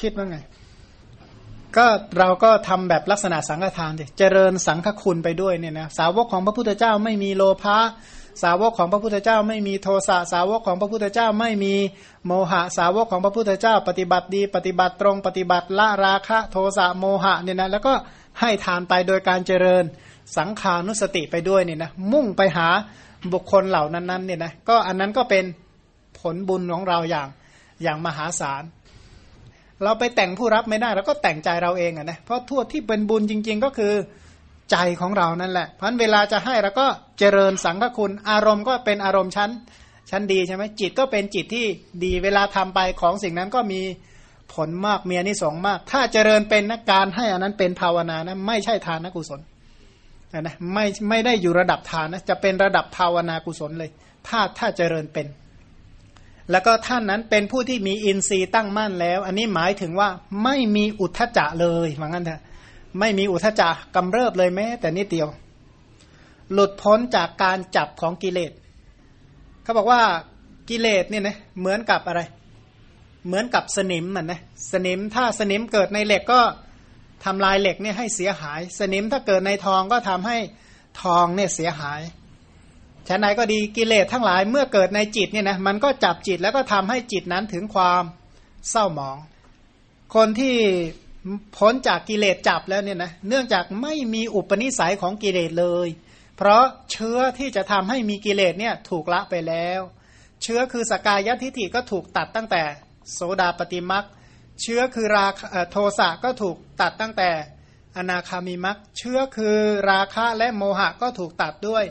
คิดว่าไง ก็เราก็ทำแบบลักษณะสังฆทานดิเจริญสังฆคุณไปด้วยเนี่ยนะสาวกของพระพุทธเจ้าไม่มีโลภะ สาวกของพระพุทธเจ้า ไม่มีโทสะสาวกของพระพุทธเจ้า ไม่มีโมหะสาวกของพระพุทธเจ้า ปฏิบัติดี ปฏิบัติตรง ปฏิบัติละราคะโทสะโมหะเนี่ยนะแล้วก็ให้ทานไปโดยการเจริญสังขานุสติไปด้วยเนี่ยนะมุ่งไปหาบุคคลเหล่านั้นๆเนี่ยนะก็อันนั้นก็เป็นผลบุญของเราอย่างอย่างมหาศาล เราไปแต่งผู้รับไม่ได้เราก็แต่งใจเราเองอะนะเพราะทั่วที่เป็นบุญจริง ๆ ก็คือ ใจของเรานั่นแหละ เพราะเวลาจะให้เราก็เจริญสังฆคุณ อารมณ์ก็เป็นอารมณ์ชั้น ชั้นดีใช่ไหมจิตก็เป็นจิตที่ดีเวลาทำไปของสิ่งนั้นก็มีผลมากเมีอนิสงมาก ถ้าเจริญเป็นนักการให้อันนั้นเป็นภาวนานะไม่ใช่ทานนกุศลนะไม่ไม่ได้อยู่ระดับทานนะจะเป็นระดับภาวนากุศลเลย ถ้าถ้าเจริญเป็น แล้วก็ท่านนั้นเป็นผู้ที่มีอินทรีย์ตั้งมั่นแล้ว อันนี้หมายถึงว่าไม่มีอุทธจะเลยเหมือนกันเถอะ ไม่มีอุทธจะกำเริบเลยแม้แต่นิดเดียว หลุดพ้นจากการจับของกิเลสเขาบอกว่ากิเลสเนี่ยนะเหมือนกับอะไร เหมือนกับสนิมมันนะสนิมถ้าสนิมเกิดในเหล็กก็ทำลายเหล็กเนี่ยให้เสียหาย สนิมถ้าเกิดในทองก็ทำให้ทองเนี่ยเสียหายฉะนั้นก็ดีกิเลสทั้งหลายเมื่อเกิดในจิตเนี่ยนะมันก็จับจิตแล้วก็ทำให้จิตนั้นถึงความเศร้าหมอง คนที่ พ้นจากกิเลสจับแล้วเนี่ยนะเนื่องจากไม่มีอุปนิสัยของกิเลสเลย เพราะเชื้อที่จะทำให้มีกิเลสเนี่ยถูกละไปแล้ว เชื้อคือสกายทิฏฐิก็ถูกตัดตั้งแต่โสดาปฏิมักเชื้อคือราโทสะก็ถูกตัดตั้งแต่อนาคามิมักเชื้อคือราคะและโมหะก็ถูกตัดด้วย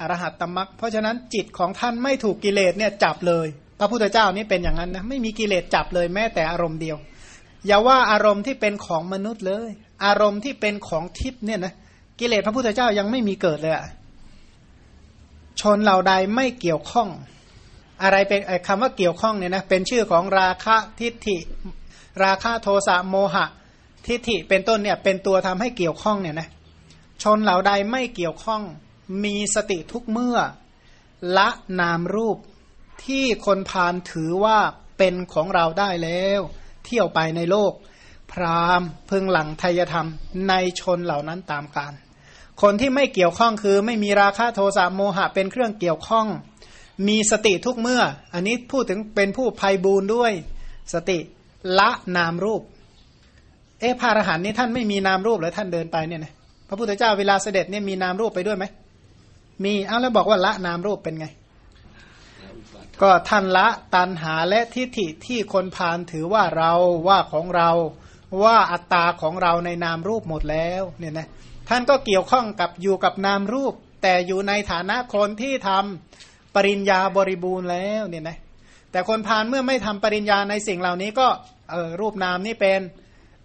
อรหัตตมักเพราะฉะนั้นจิตของท่านไม่ถูกกิเลสเนี่ยจับเลย พระพุทธเจ้านี่เป็นอย่างนั้นนะไม่มีกิเลสจับเลยแม้แต่อารมณ์เดียว อย่าว่าอารมณ์ที่เป็นของมนุษย์เลย อารมณ์ที่เป็นของทิพย์เนี่ยนะกิเลสพระพุทธเจ้ายังไม่มีเกิดเลยอะชนเหล่าใดไม่เกี่ยวข้อง อะไรเป็นคำว่าเกี่ยวข้องเนี่ยนะเป็นชื่อของราคะทิฏฐิ ราคะโทสะโมหะ ทิฏฐิเป็นต้นเนี่ยเป็นตัวทำให้เกี่ยวข้องเนี่ยนะชนเหล่าใดไม่เกี่ยวข้องมีสติทุกเมื่อ ละนามรูปที่คนพานถือว่าเป็นของเราได้แล้ว เที่ยวไปในโลก พรามพึงหลังทยธรรม ในชนเหล่านั้นตามการคนที่ไม่เกี่ยวข้องคือไม่มีราคะโทสะโมหะเป็นเครื่องเกี่ยวข้อง มีสติทุกเมื่อ อันนี้พูดถึงเป็นผู้ภัยบูนด้วย สติละนามรูป เอพระอรหันต์นี้ท่านไม่มีนามรูปแล้วท่านเดินไปเนี่ยนะพระพุทธเจ้าเวลาเสด็จเนี่ยมีนามรูปไปด้วยไหมมีเอาแล้วบอกว่าละนามรูปเป็นไง ก็ท่านละตันหาและทิฏฐิที่คนพานถือว่าเราว่าของเรา ว่าอัตตาของเราในนามรูปหมดแล้วเนี่ยนะท่านก็เกี่ยวข้องกับอยู่กับนามรูป แต่อยู่ในฐานะคนที่ทำปริญญาบริบูรณ์แล้วเนี่ยนะแต่คนพานเมื่อไม่ทำปริญญาในสิ่งเหล่านี้ก็เออรูปนามนี่เป็น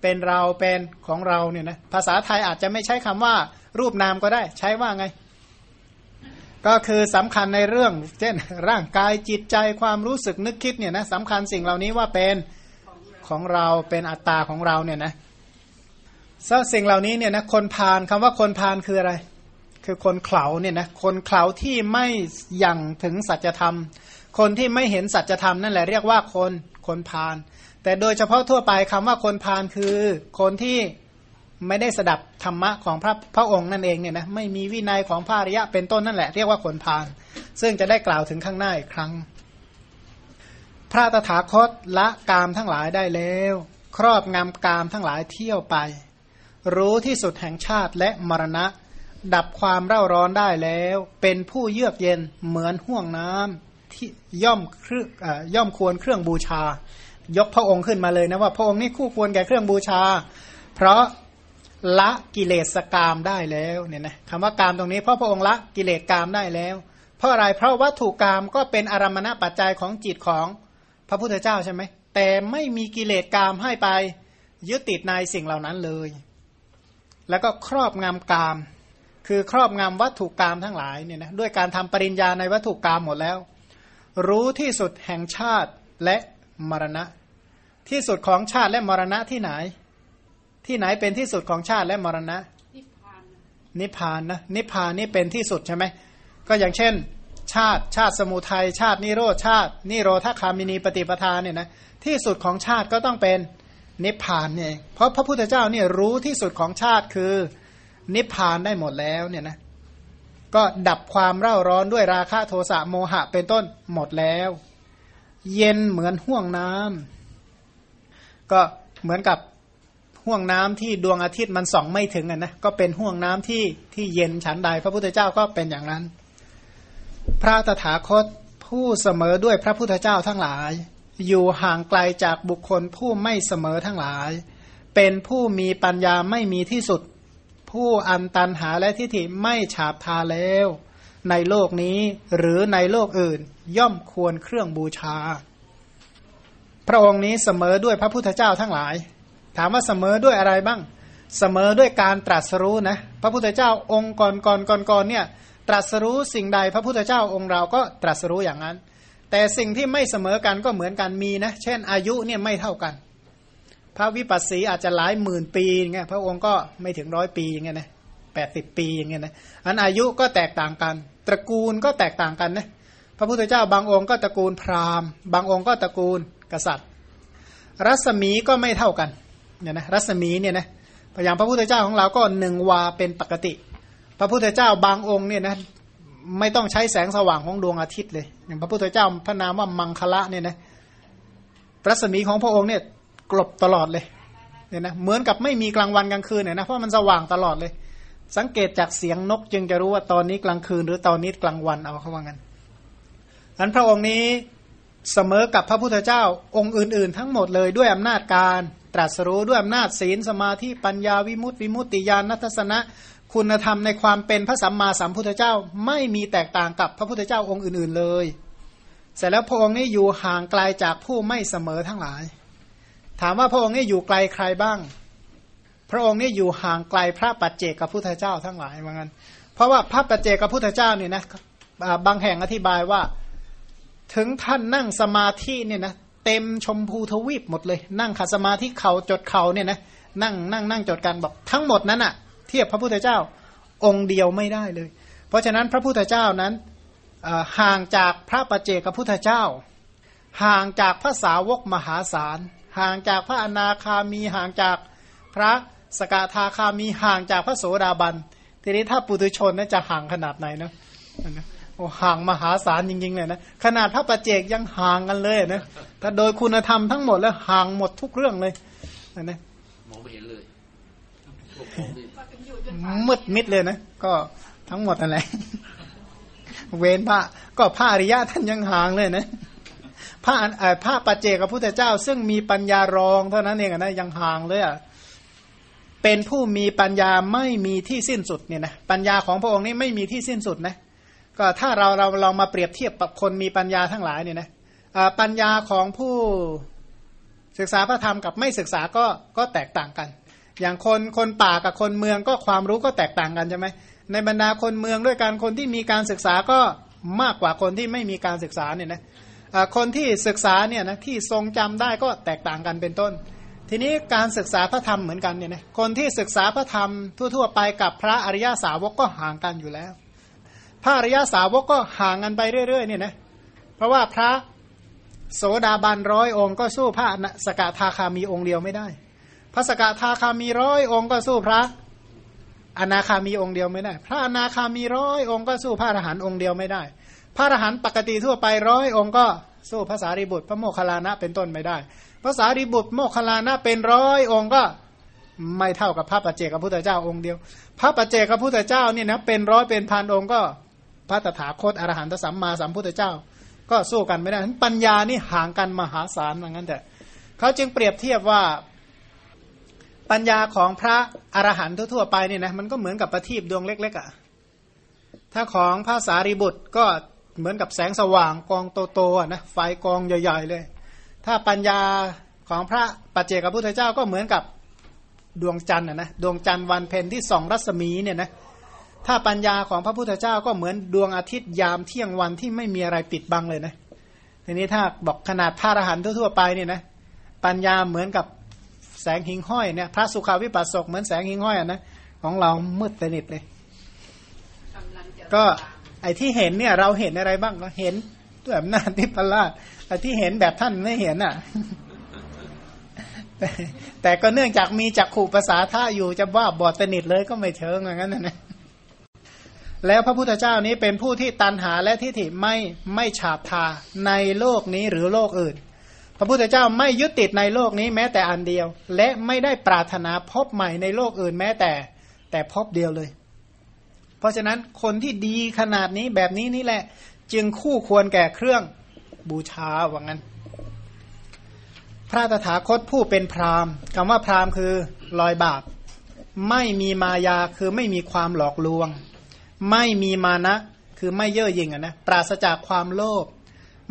เป็นเราเป็นของเราเนี่ยนะภาษาไทยอาจจะไม่ใช้คำว่ารูปนามก็ได้ ใช้ว่าไง ก็คือสำคัญในเรื่อง เช่น ร่างกายจิตใจความรู้สึกนึกคิดเนี่ยนะสำคัญสิ่งเหล่านี้ว่าเป็นของเราเป็นอัตตาของเราเนี่ยนะซึ่งสิ่งเหล่านี้เนี่ยนะคนพาลคำว่าคนพาลคืออะไร คือคนเข่าเนี่ยนะคนเข่าที่ไม่ยังถึงสัจธรรม คนที่ไม่เห็นสัจธรรมนั่นแหละเรียกว่าคนคนพาลแต่โดยเฉพาะทั่วไปคำว่าคนพาลคือคนที่ ไม่ได้สดับธรรมะของพระพระองค์นั่นเองเนี่ยนะไม่มีวินัยของพระอริยะเป็นต้นนั่นแหละเรียกว่าคนพาลซึ่งจะได้กล่าวถึงข้างหน้าอีกครั้ง พระตถาคตละกามทั้งหลายได้แล้ว ครอบงำกามทั้งหลายเที่ยวไป รู้ที่สุดแห่งชาติและมรณะ ดับความเร่าร้อนได้แล้ว เป็นผู้เยือกเย็นเหมือนห่วงน้ำที่ย่อมเครื่องย่อมควรเครื่องบูชา ยกพระองค์ขึ้นมาเลยนะว่าพระองค์นี่คู่ควรแก่เครื่องบูชา เพราะ ละกิเลสกามได้แล้วเนี่ยนะคำว่ากามตรงนี้เพราะพระองค์ละกิเลสกามได้แล้ว เพราะอะไรเพราะวัตถุกามก็เป็นอารมณปัจจัยของจิตของพระพุทธเจ้าใช่ไหมแต่ไม่มีกิเลสกามให้ไปยึดติดในสิ่งเหล่านั้นเลย แล้วก็ครอบงำกาม คือครอบงำวัตถุกามทั้งหลายเนี่ยนะด้วยการทำปริญญาในวัตถุกามหมดแล้ว รู้ที่สุดแห่งชาติและมรณะ ที่สุดของชาติและมรณะที่ไหน ที่ไหนเป็นที่สุดของชาติและมรณะ นิพพานนะนิพพานนี่เป็นที่สุดใช่ไหมก็อย่างเช่น ชาติชาติสมุทัยชาตินิโรธชาตินิโรธคามินีปฏิปทาเนี่ยนะที่สุดของชาติก็ต้องเป็นนิพพานเนี่ยเพราะพระพุทธเจ้าเนี่ยรู้ที่สุดของชาติคือนิพพานได้หมดแล้วเนี่ยนะก็ดับความเร่าร้อนด้วยราคะโทสะโมหะเป็นต้นหมดแล้ว เย็นเหมือนห่วงน้ำก็เหมือนกับ ห่วงน้ำที่ดวงอาทิตย์มันส่องไม่ถึงอะนะก็เป็นห่วงน้ำที่ที่เย็นฉันใด พระพุทธเจ้าก็เป็นอย่างนั้น พระตถาคตผู้เสมอด้วยพระพุทธเจ้าทั้งหลาย อยู่ห่างไกลจากบุคคลผู้ไม่เสมอทั้งหลาย เป็นผู้มีปัญญาไม่มีที่สุด ผู้อันตันหาและทิฏฐิไม่ฉาบทาแล้ว ในโลกนี้หรือในโลกอื่นย่อมควรเครื่องบูชา พระองค์นี้เสมอด้วยพระพุทธเจ้าทั้งหลาย ถามว่าเสมอด้วยอะไรบ้าง เสมอด้วยการตรัสรู้นะ พระพุทธเจ้าองค์ก่อนก่อนก่อนก่อนเนี่ยตรัสรู้สิ่งใดพระพุทธเจ้าองค์เราก็ตรัสรู้อย่างนั้น แต่สิ่งที่ไม่เสมอกันก็เหมือนกันมีนะ เช่นอายุเนี่ยไม่เท่ากัน พระวิปัสสีอาจจะหลายหมื่นปีอย่างเงี้ยพระองค์ก็ไม่ถึงร้อยปีอย่างเงี้ยนะแปดสิบปีอย่างเงี้ยนะอันอายุก็แตกต่างกัน ตระกูลก็แตกต่างกันนะพระพุทธเจ้าบางองค์ก็ตระกูลพราหมณ์ บางองค์ก็ตระกูลกษัตริย์ รัศมีก็ไม่เท่ากัน เนี่ยนะรัศมีเนี่ยนะพยายามพระพุทธเจ้าของเราก็หนึ่งวาเป็นปกติ พระพุทธเจ้าบางองค์เนี่ยนะไม่ต้องใช้แสงสว่างของดวงอาทิตย์เลย อย่างพระพุทธเจ้าพระนามว่ามังคละเนี่ยนะรัศมีของพระองค์เนี่ยกลบตลอดเลยเนี่ยนะเหมือนกับไม่มีกลางวันกลางคืนเนี่ยนะเพราะมันสว่างตลอดเลย สังเกตจากเสียงนกจึงจะรู้ว่าตอนนี้กลางคืน หรือตอนนี้กลางวันเอาเขาว่างั้นอันพระองค์นี้เสมอกับพระพุทธเจ้าองค์อื่น ๆ ทั้งหมดเลยด้วยอำนาจการ ตรัสรู้ด้วยอำนาจศีลสมาธิปัญญาวิมุตติวิมุตติญาณนัทสนะ คุณธรรมในความเป็นพระสัมมาสัมพุทธเจ้าไม่มีแตกต่างกับพระพุทธเจ้าองค์อื่น ๆเลย เสร็จแล้วพระองค์นี้อยู่ห่างไกลาจากผู้ไม่เสมอทั้งหลาย ถามว่าพระองค์นี้อยู่ไกลใครบ้าง พระองค์นี้อยู่ห่างไกลพระปัจเจกพุทธเจ้าทั้งหลายเหมือนกันเพราะว่าพระปัจเจกพุทธเจ้าเนี่ยนะบางแห่งอธิบายว่าถึงท่านนั่งสมาธิเนี่ยนะ เต็มชมพูทวีปหมดเลย นั่งขัดสมาธิเข่าจดเข่าเนี่ยนะนั่งนั่งนั่งจดกันบอกทั้งหมดนั้นอะเทียบพระพุทธเจ้าองค์เดียวไม่ได้เลย เพราะฉะนั้นพระพุทธเจ้านั้นห่างจากพระปเจกพุทธเจ้า ห่างจากพระสาวกมหาศาล ห่างจากพระอนาคามีห่างจากพระสกทาคามีห่างจากพระโสดาบัน ทีนี้ถ้าปุถุชนน่าจะห่างขนาดไหนเนาะ โอ้ห่างมหาศาลจริงๆเลยนะขนาดพระประเจกยังห่างกันเลยนะถ้าโดยคุณธรรมทั้งหมดแล้วห่างหมดทุกเรื่องเลยนะมองไม่เห็นเลยมืดมิดเลยนะก็ทั้งหมดนั่นแหละเว้นพระก็พระอริยะท่านยังห่างเลยนะพระพระปัจเจกพุทธเจ้า ซึ่งมีปัญญารองเท่านั้นเองนะยังห่างเลยอะเป็นผู้มีปัญญาไม่มีที่สิ้นสุดเนี่ยนะปัญญาของพระองค์นี้ไม่มีที่สิ้นสุดนะ ก็ถ้าเราเราลองมาเปรียบเทียบกับคนมีปัญญาทั้งหลายเนี่ยนะปัญญาของผู้ศึกษาพระธรรมกับไม่ศึกษาก็ก็แตกต่างกัน อย่างคนคนป่ากับคนเมืองก็ความรู้ก็แตกต่างกันใช่ไหมในบรรดาคนเมืองด้วยกันคนที่มีการศึกษาก็มากกว่าคนที่ไม่มีการศึกษาเนี่ยนะคนที่ศึกษาเนี่ยนะที่ทรงจำได้ก็แตกต่างกันเป็นต้น ทีนี้การศึกษาพระธรรมเหมือนกันเนี่ยนะคนที่ศึกษาพระธรรมทั่ว ๆ ไปกับพระอริยาสาวกก็ห่างกันอยู่แล้ว ระอริยาสาวกก็ห่างกันไปเรื่อยๆเนี่ยนะเพราะว่าพระโสดาบันร้อยองค์ก็สู้พระสกทาคามีองค์เดียวไม่ได้ พระสกทาคามีร้อยองค์ก็สู้พระอนาคามีองค์เดียวไม่ได้ พระอนาคามีร้อยองค์ก็สู้พระอรหันต์องค์เดียวไม่ได้ พระอรหันต์ปกติทั่วไปร้อยองค์ก็สู้ภาษาริบุตร พระโมคคัลลานะเป็นต้นไม่ได้ภาษาริบุตรโมคคัลลานะเป็นร้อยองค์ก็ไม่เท่ากับพระปัจเจกพระพุทธเจ้าองค์เดียว พระปัจเจกพระพุทธเจ้าเนี่ยนะเป็นร้อยเป็นพันองค์ก็ พระตถาคตอรหันตสัมมาสัมพุทธเจ้า ก็สู้กันไม่ได้ปัญญานี่ห่างกันมหาศาลอย่างนั้นแต่เขาจึงเปรียบเทียบว่าปัญญาของพระอรหันต์ทั่วๆไปเนี่ยนะมันก็เหมือนกับประทีปดวงเล็กๆอะ่ะถ้าของพระสารีบุตรก็เหมือนกับแสงสว่างกองโตๆนะไฟกองใหญ่ๆเลย ถ้าปัญญาของพระปัจเจกพุทธเจ้าก็เหมือนกับดวงจันทร์นะดวงจันทร์วันเพ็ญที่ส่องรัศมีเนี่ยนะ ถ้าปัญญาของพระพุทธเจ้าก็เหมือนดวงอาทิตย์ยามเที่ยงวันที่ไม่มีอะไรปิดบังเลยนะทีนี้ถ้าบอกขนาดพระอรหันต์ทั่วๆไปเนี่ยนะปัญญาเหมือนกับแสงหิงห้อยเนี่ยพระสุขาวิปัสสกเหมือนแสงหิงห้อยอะนะของเรามืดสนิทเลย ก็ไอ้ที่เห็นเนี่ยเราเห็นอะไรบ้างก็เห็นด้วยอำนาจทิพลาไอ้ที่เห็นแบบท่านไม่เห็นอะแต่แต่ก็เนื่องจากมีจักขู่ภาษาท่าอยู่จะว่าบอดสนิทเลยก็ไม่เชิงอย่างนั้นนะ แล้วพระพุทธเจ้านี้เป็นผู้ที่ตันหาและทิฏฐิไม่ไม่ฉาบทาในโลกนี้หรือโลกอื่น พระพุทธเจ้าไม่ยึดติดในโลกนี้แม้แต่อันเดียว และไม่ได้ปรารถนาพบใหม่ในโลกอื่นแม้แต่แต่พบเดียวเลย เพราะฉะนั้นคนที่ดีขนาดนี้แบบนี้นี่แหละ จึงคู่ควรแก่เครื่องบูชาว่างั้น พระตถาคตผู้เป็นพรามคำว่าพรามคือลอยบาป ไม่มีมายาคือไม่มีความหลอกลวง ไม่มีมานะ คือไม่เย่อหยิ่งนะปราศจากความโลภ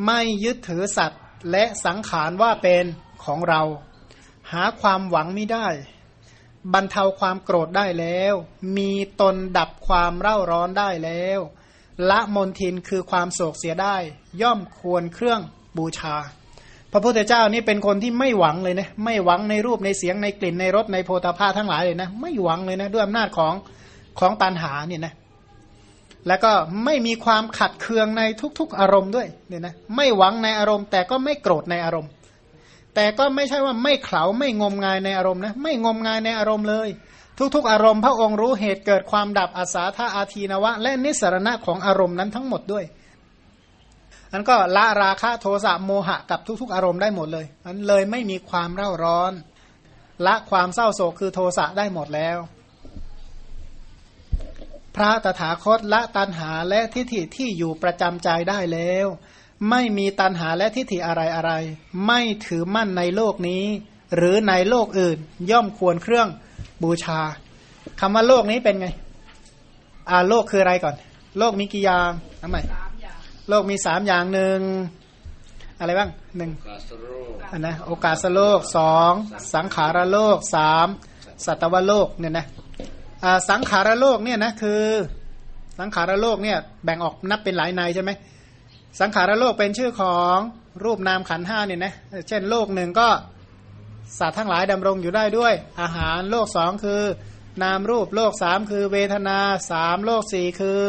ไม่ยึดถือสัตว์และสังขารว่าเป็นของเรา หาความหวังไม่ได้ บรรเทาความโกรธได้แล้ว มีตนดับความเร่าร้อนได้แล้ว ละมนทินคือความโศกเสียได้ ย่อมควรเครื่องบูชา พระพุทธเจ้านี่เป็นคนที่ไม่หวังเลยนะไม่หวังในรูปในเสียงในกลิ่นในรสในโพธาภาทั้งหลายเลยนะ ไม่หวังเลยนะด้วยอำนาจของของตันหาเนี่ยนะ แล้วก็ไม่มีความขัดเคืองในทุก ๆ อารมณ์ด้วยเนี่ยนะไม่หวังในอารมณ์ แต่ก็ไม่โกรธในอารมณ์ แต่ก็ไม่ใช่ว่าไม่เข่าไม่งมงายในอารมณ์นะไม่งมงายในอารมณ์เลย ทุก ๆ อารมณ์พระองค์รู้เหตุเกิดความดับอาสาธาอาทีนวะ และนิสรณะของอารมณ์นั้นทั้งหมดด้วยอันก็ละราคะโทสะโมหะกับทุก ๆ อารมณ์ได้หมดเลยอันเลยไม่มีความเร่าร้อน ละความเศร้าโศกคือโทสะได้หมดแล้ว พระตถาคตละตันหาและทิฏฐิที่อยู่ประจำใจได้แล้ว ไม่มีตันหาและทิฏฐิอะไรอะไร ไม่ถือมั่นในโลกนี้ หรือในโลกอื่น ย่อมควรเครื่องบูชาคำว่าโลกนี้เป็นไง อ่าโลกคืออะไรก่อน โลกมีกี่อย่างทำไมโลกมีสามอย่างหนึ่งอะไรบ้างหนึ่งอันนะโอกาสโลกสองสังขารโลกสามสัตวโลกเนี่ยนะ สังขารโลกเนี่ยนะคือสังขารโลกเนี่ยแบ่งออกนับเป็นหลายในใช่ไหมสังขารโลกเป็นชื่อของรูปนามขันห้าเนี่ยนะเช่นโลกหนึ่งก็สัตว์ทั้งหลายดำรงอยู่ได้ด้วย อาหารโลกสองคือนามรูปโลกสามคือเวทนาสามโลกสี่คือ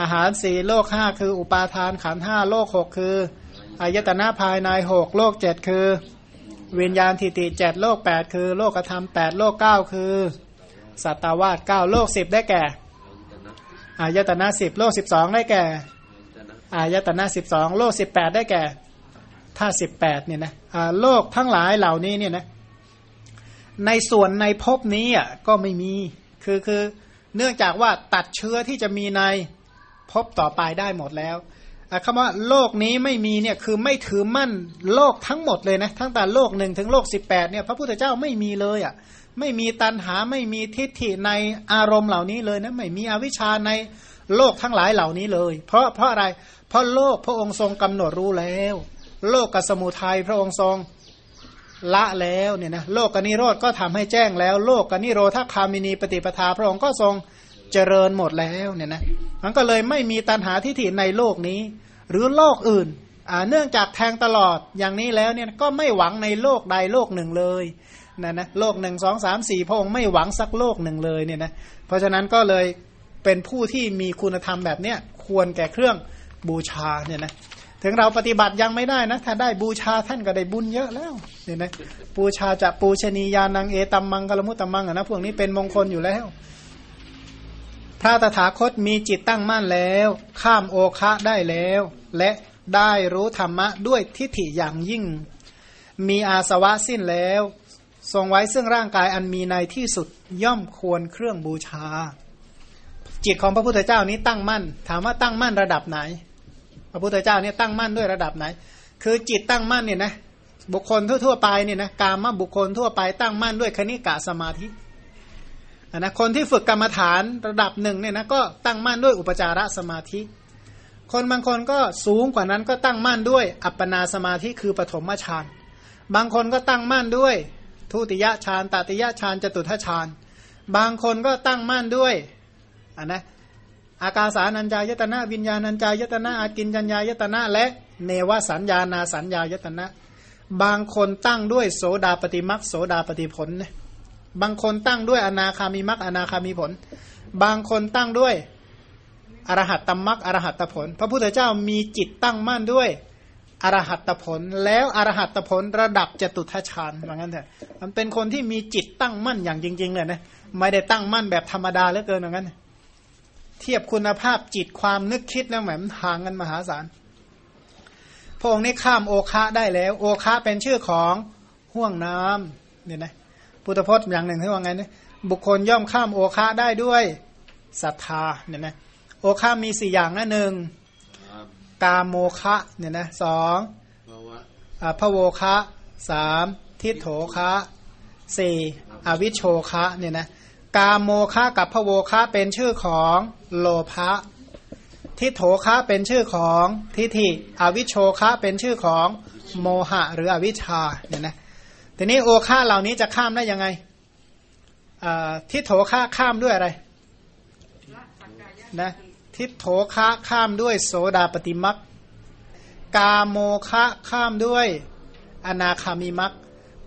อาหารสี่โลกห้าคืออุปาทานขันห้าโลกหกคืออายตนะภายในหกโลกเจ็ดคือ วิญญาณทิติเจ็ดโลกแปดคือ โลกธรรมแปดโลกเก้าคือ สัตวาสเก้าโลกสิบได้แก่อายตนะสิบโลกสิบสองได้แก่อายตนะสิบสองโลกสิบแปดได้แก่ถ้าสิบแปดเนี่ยนะโลกทั้งหลายเหล่านี้เนี่ยนะในส่วนในภพนี้อะก็ไม่มีคือคือเนื่องจากว่าตัดเชื้อที่จะมีในภพต่อไปได้หมดแล้วคำว่าโลกนี้ไม่มีเนี่ยคือไม่ถือมั่นโลกทั้งหมดเลยนะ ทั้งแต่โลกหนึ่งถึงโลกสิบแปดเนี่ยพระพุทธเจ้าไม่มีเลยอะ ไม่มีตันหาไม่มีทิฏฐิในอารมณ์เหล่านี้เลยนะไม่มีอวิชชาในโลกทั้งหลายเหล่านี้เลย เพราะเพราะอะไร เพราะโลกพระองค์ทรงกำหนดรู้แล้ว โลกกับสมุทัยพระองค์ทรงละแล้วเนี่ยนะโลกกนิโรธก็ทำให้แจ้งแล้ว โลกกนิโรธคามินีปฏิปทาพระองค์ก็ทรงเจริญหมดแล้วเนี่ยนะมันก็เลยไม่มีตัณหาทิฏฐิในโลกนี้ หรือโลกอื่นเนื่องจากแทงตลอดอย่างนี้แล้วเนี่ยก็ไม่หวังในโลกใดโลกหนึ่งเลย นะนะโลกหนึ่งสองสามสี่พระองค์ไม่หวังสักโลกหนึ่งเลยเนี่ยนะเพราะฉะนั้นก็เลยเป็นผู้ที่มีคุณธรรมแบบเนี้ยควรแก่เครื่องบูชาเนี่ยนะถึงเราปฏิบัติยังไม่ได้นะถ้าได้บูชาท่านก็ได้บุญเยอะแล้วเนี่ยนะบูชาจะปูชนียานังเอตัมมังกลมุตตัมมังอะนะพวกนี้เป็นมงคลอยู่แล้ว พระตถาคตมีจิตตั้งมั่นแล้ว ข้ามโอคะได้แล้ว และได้รู้ธรรมะด้วยทิฏฐิอย่างยิ่ง มีอาสวะสิ้นแล้ว ทรงไว้ซึ่งร่างกายอันมีในที่สุดย่อมควรเครื่องบูชา จิตของพระพุทธเจ้านี้ตั้งมั่น ถามว่าตั้งมั่นระดับไหน พระพุทธเจ้าเนี่ยตั้งมั่นด้วยระดับไหน คือจิตตั้งมั่นเนี่ยนะบุคคลทั่วๆไปเนี่ยนะกามาบุคคลทั่วไปตั้งมั่นด้วยคณิกะสมาธินนะคนที่ฝึกกรรมฐานระดับหนึ่งเนี่ยนะก็ตั้งมั่นด้วยอุปจารสมาธิ คนบางคนก็สูงกว่านั้นก็ตั้งมั่นด้วยอัปปนาสมาธิคือปฐมฌานบางคนก็ตั้งมั่นด้วย ทุติยฌานตติยฌานจตุทัชฌาน บางคนก็ตั้งมั่นด้วยอันนะอากาสานัญจายตนะวิญญาณัญจายตนะอากินจัญญายตนะและเนวสัญญานาสัญญายตนะ บางคนตั้งด้วยโสดาปฏิมักโสดาปฏิผลนะบางคนตั้งด้วยอนาคามีมักอนาคามีผล บางคนตั้งด้วยอรหัตตมักอรหัตตผล พระพุทธเจ้ามีจิตตั้งมั่นด้วย อรหัตตผลแล้วอรหัตตผลระดับจตุทัชฌานว่างั้นเถอะมันเป็นคนที่มีจิตตั้งมั่นอย่างจริง ๆ เลยนะไม่ได้ตั้งมั่นแบบธรรมดาเหลือเกินว่างั้นเทียบคุณภาพจิตความนึกคิดแล้วแหมมันห่างกันมหาศาลพระองค์นี้ข้ามโอคะได้แล้ว โอคะเป็นชื่อของห่วงน้ำเนี่ยนะพุทธพจน์อย่างหนึ่งที่ว่าไงเนี่ยบุคคลย่อมข้ามโอคะได้ด้วยศรัทธาเนี่ยนะโอคะมีสี่อย่างนะหนึ่ง กาโมคะเนี่ยนะสองพระโวคะสามทิโถคะสี่อวิชโชคะเนี่ยนะกาโมคะกับพระโวคะเป็นชื่อของโลภะทิโถคะเป็นชื่อของทิฏฐิอวิชโชคะเป็นชื่อของโมหะ หรืออวิชชาเนี่ยนะทีนี้โอฆาเหล่านี้จะข้ามได้ยังไงทิโถฆาข้ามด้วยอะไรนะ ทิโถฆาข้ามด้วยโสดาปฏิมักกาโมคะข้ามด้วยอนาคามิมัก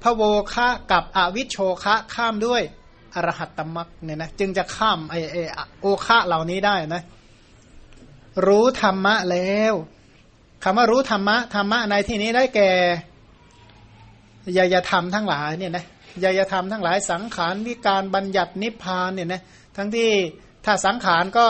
พระโวคะกับอวิชโชคะข้ามด้วยอรหัตตมักเนี่ยนะจึงจะข้ามไอไอโอคะเหล่านี้ได้นะรู้ธรรมะแล้วคำว่ารู้ธรรมะธรรมะในที่นี้ได้แก่ยายธรรมทั้งหลายเนี่ยนะยายธรรมทั้งหลายสังขารวิการบัญญัตินิพพานเนี่ยนะทั้งที่ถ้าสังขารก็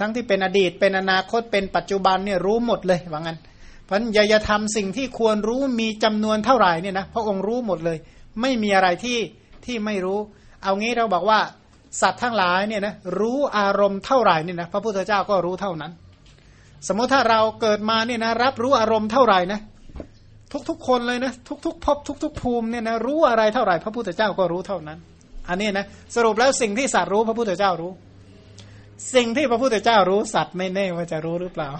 ทั้งที่เป็นอดีตเป็นอนาคตเป็นปัจจุบันเนี่ยรู้หมดเลยว่างั้นเพราะยายธรรมสิ่งที่ควรรู้มีจำนวนเท่าไหร่เนี่ยนะพระองค์รู้หมดเลย ไม่มีอะไรที่ที่ไม่รู้ เอางี้เราบอกว่าสัตว์ทั้งหลายเนี่ยนะรู้อารมณ์เท่าไหร่เนี่ยนะพระพุทธเจ้าก็รู้เท่านั้น สมมติถ้าเราเกิดมาเนี่ยนะรับรู้อารมณ์เท่าไหร่นะทุกๆ คนเลยนะทุกๆพบทุก ๆ ภูมิเนี่ยนะรู้อะไรเท่าไหร่พระพุทธเจ้าก็รู้เท่านั้น อันนี้นะสรุปแล้วสิ่งที่สัตว์รู้พระพุทธเจ้ารู้ สิ่งที่พระพุทธเจ้ารู้สัตว์ไม่แน่ว่าจะรู้หรือเปล่า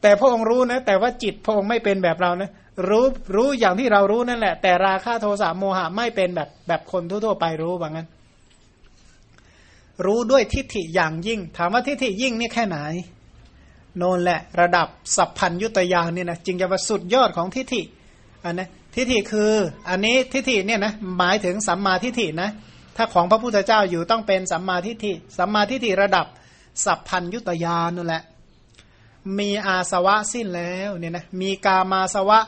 แต่พระองค์รู้นะแต่ว่าจิตพระองค์ไม่เป็นแบบเรานะรู้รู้อย่างที่เรารู้นั่นแหละ แต่ราคะโทสะโมหะไม่เป็นแบบแบบคนทั่วๆไปรู้ว่างั้น รู้ด้วยทิฏฐิอย่างยิ่ง ถามว่าทิฏฐิยิ่งนี่แค่ไหน โน่นแหละ ระดับสัพพัญยุตยานเนี่ยนะจึงจะว่าสุดยอดของทิฏฐิอันนะทิฏฐิคือ อันนี้ทิฏฐิเนี่ยนะหมายถึงสัมมาทิฏฐินะ ถ้าของพระพุทธเจ้าอยู่ต้องเป็นสัมมาทิฏฐิสัมมาทิฏฐิระดับสัพพัญยุตยานนั่นแหละ มีอาสวะสิ้นแล้วเนี่ยนะมีกามาสวะ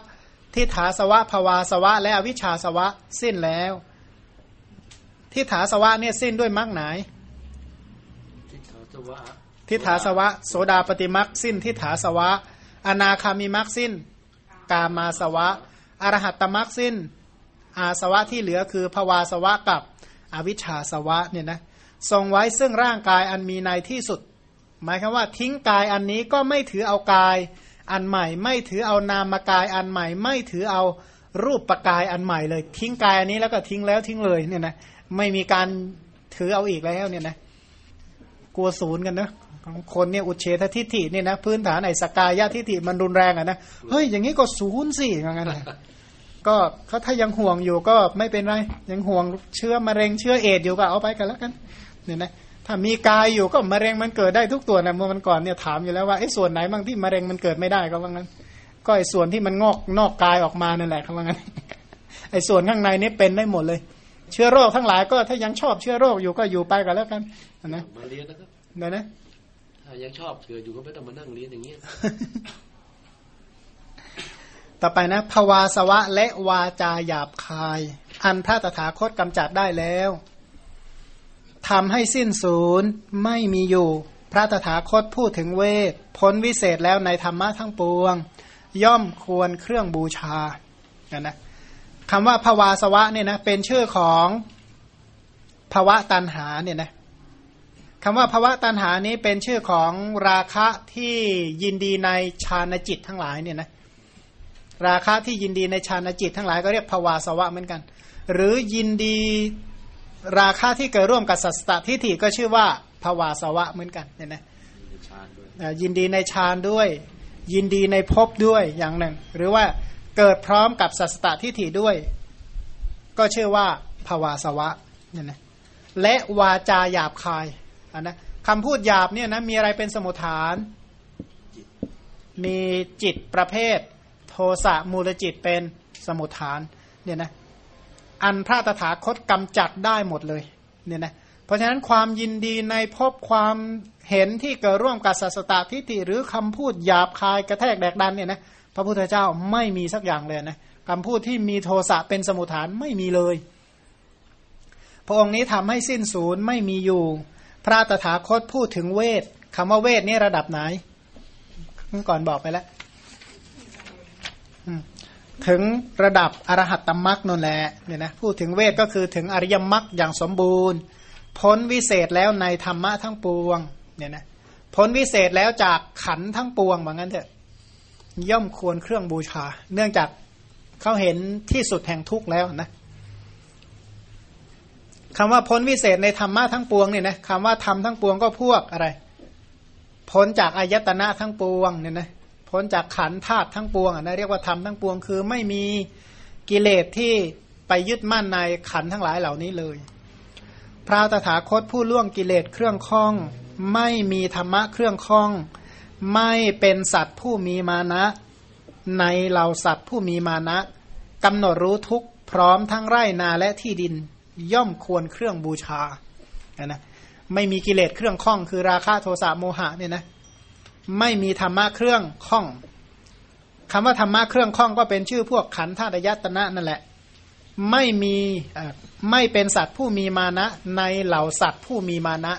ทิฏฐาสวะภวาสวะ และอวิชชาสวะสิ้นแล้วทิฏฐาสวะเนี่ยสิ้นด้วยมรรคไหนทิฏฐาสวะทิฏฐาสวะโสดาปฏิมักสิ้นทิฏฐาสวะ อนาคามีมักสิ้น กามาสวะอรหัตตมักสิ้น อาสวะที่เหลือคือภวาสวะกับ อวิชชาสวะเนี่ยนะทรงไว้ซึ่งร่างกายอันมีในที่สุด หมายคือว่าทิ้งกายอันนี้ก็ไม่ถือเอากายอันใหม่ ไม่ถือเอานามกายอันใหม่ ไม่ถือเอารูปปกายอันใหม่เลย ทิ้งกายอันนี้แล้วก็ทิ้งแล้วทิ้งเลยเนี่ยนะไม่มีการถือเอาอีกแล้วเนี่ยนะกลัวศูนย์กันนะของคนเนี่ยอุเฉททิฏฐิเนี่ยนะพื้นฐานไอ้สกายะทิฏฐิมันรุนแรงอะนะเฮ้ยอย่างนี้ก็ศูนย์สิอย่างนั้น ก็เขาถ้ายังห่วงอยู่ก็ไม่เป็นไร ยังห่วงเชื้อมะเร็งเชื้อเอดส์อยู่ก็เอาไปกันแล้วกันเนี่ยนะถ้ามีกายอยู่ก็มะเร็งมันเกิดได้ทุกตัวนะเมื่อมันก่อนเนี่ยถามอยู่แล้วว่าไอ้ส่วนไหนบ้างที่มะเร็งมันเกิดไม่ได้ก็ว่างั้น ก็ไอ้ส่วนที่มันงอกนอกกายออกมานั่นแหละเขาว่างั้นไอ้ส่วนข้างในนี่เป็นได้หมดเลย เชื้อโรคทั้งหลายก็ถ้ายังชอบเชื้อโรคอยู่ก็อยู่ไปกันแล้วกันนะมาเรียนนะครับนะนะถ้ายังชอบเกิดอยู่ก็ไม่ต้องมานั่งเรียนอย่างเงี้ย ต่อไปนะภวาสวะและวาจาหยาบคาย อันพระตถาคตกำจัดได้แล้วทำให้สิ้นศูนย์ไม่มีอยู่ พระตถาคตพูดถึงเวทพ้นวิเศษแล้วในธรรมะทั้งปวง ย่อมควรเครื่องบูชานะนะคำว่าภวาสวะเนี่ยนะเป็นชื่อของภวะตันหาเนี่ยนะคำว่าภวะตันหานี้เป็นชื่อของราคะที่ยินดีในฌานจิตทั้งหลายเนี่ยนะ ราคะที่ยินดีในฌานจิต ทั้งหลายก็เรียกภวาสวะเหมือนกัน หรือยินดีราคะที่เกิดร่วมกับสัสตตทิฏฐิก็ชื่อว่าภวาสวะเหมือนกันเนี่ยนะฌานด้วยอ่ายินดีในฌานด้วย ยินดีในภพด้วยอย่างหนึ่ง หรือว่าเกิดพร้อมกับสัสตตทิฏฐิด้วย ก็ชื่อว่าภวาสวะเนี่ยนะและวาจาหยาบคายอันนะคำพูดหยาบเนี่ยนะมีอะไรเป็นสมุทฐาน มีจิตประเภท โทสะมูลจิตเป็นสมุทฐานเนี่ยนะอันพระตถาคตกำจัดได้หมดเลยเนี่ยนะเพราะฉะนั้นความยินดีในภพความเห็นที่เกิดร่วมกับสัสตตทิฏฐิหรือคำพูดหยาบคายกระแทกแดกดันเนี่ยนะพระพุทธเจ้าไม่มีสักอย่างเลยนะคำพูดที่มีโทสะเป็นสมุทฐานไม่มีเลย พระองค์นี้ทำให้สิ้นศูนย์ไม่มีอยู่ พระตถาคตพูดถึงเวทคำว่าเวทนี่ระดับไหนเมื่อก่อนบอกไปแล้ว ถึงระดับอรหัตตมรักนั่นแหละเนี่ยนะพูดถึงเวทก็คือถึงอริยมรรคอย่างสมบูรณ์ พ้นวิเศษแล้วในธรรมะทั้งปวงเนี่ยนะพ้นวิเศษแล้วจากขันทั้งปวงเหมือนกันเถอะย่อมควรเครื่องบูชา เนื่องจากเขาเห็นที่สุดแห่งทุกข์แล้วนะคำว่าพ้นวิเศษในธรรมะทั้งปวงเนี่ยนะคำว่าธรรมทั้งปวงก็พวกอะไร พ้นจากอายตนะทั้งปวงเนี่ยนะ พ้นจากขันธาตุทั้งปวงอะนะเรียกว่าธรรมทั้งปวง คือไม่มีกิเลสที่ไปยึดมั่นในขันทั้งหลายเหล่านี้เลย พระตถาคตผู้ล่วงกิเลสเครื่องข้อง ไม่มีธรรมะเครื่องข้อง ไม่เป็นสัตว์ผู้มีมานะ ในเหล่าสัตว์ผู้มีมานะกำหนดรู้ทุกพร้อมทั้งไร่นาและที่ดินย่อมควรเครื่องบูชานะนะไม่มีกิเลสเครื่องข้องคือราคะโทสะโมหะเนี่ยนะ ไม่มีธรรมะเครื่องข้องคำว่าธรรมะเครื่องข้องก็เป็นชื่อพวกขันธาตุยตนะนั่นแหละ ไม่มีไม่เป็นสัตว์ผู้มีมานะ ในเหล่าสัตว์ผู้มีมานะ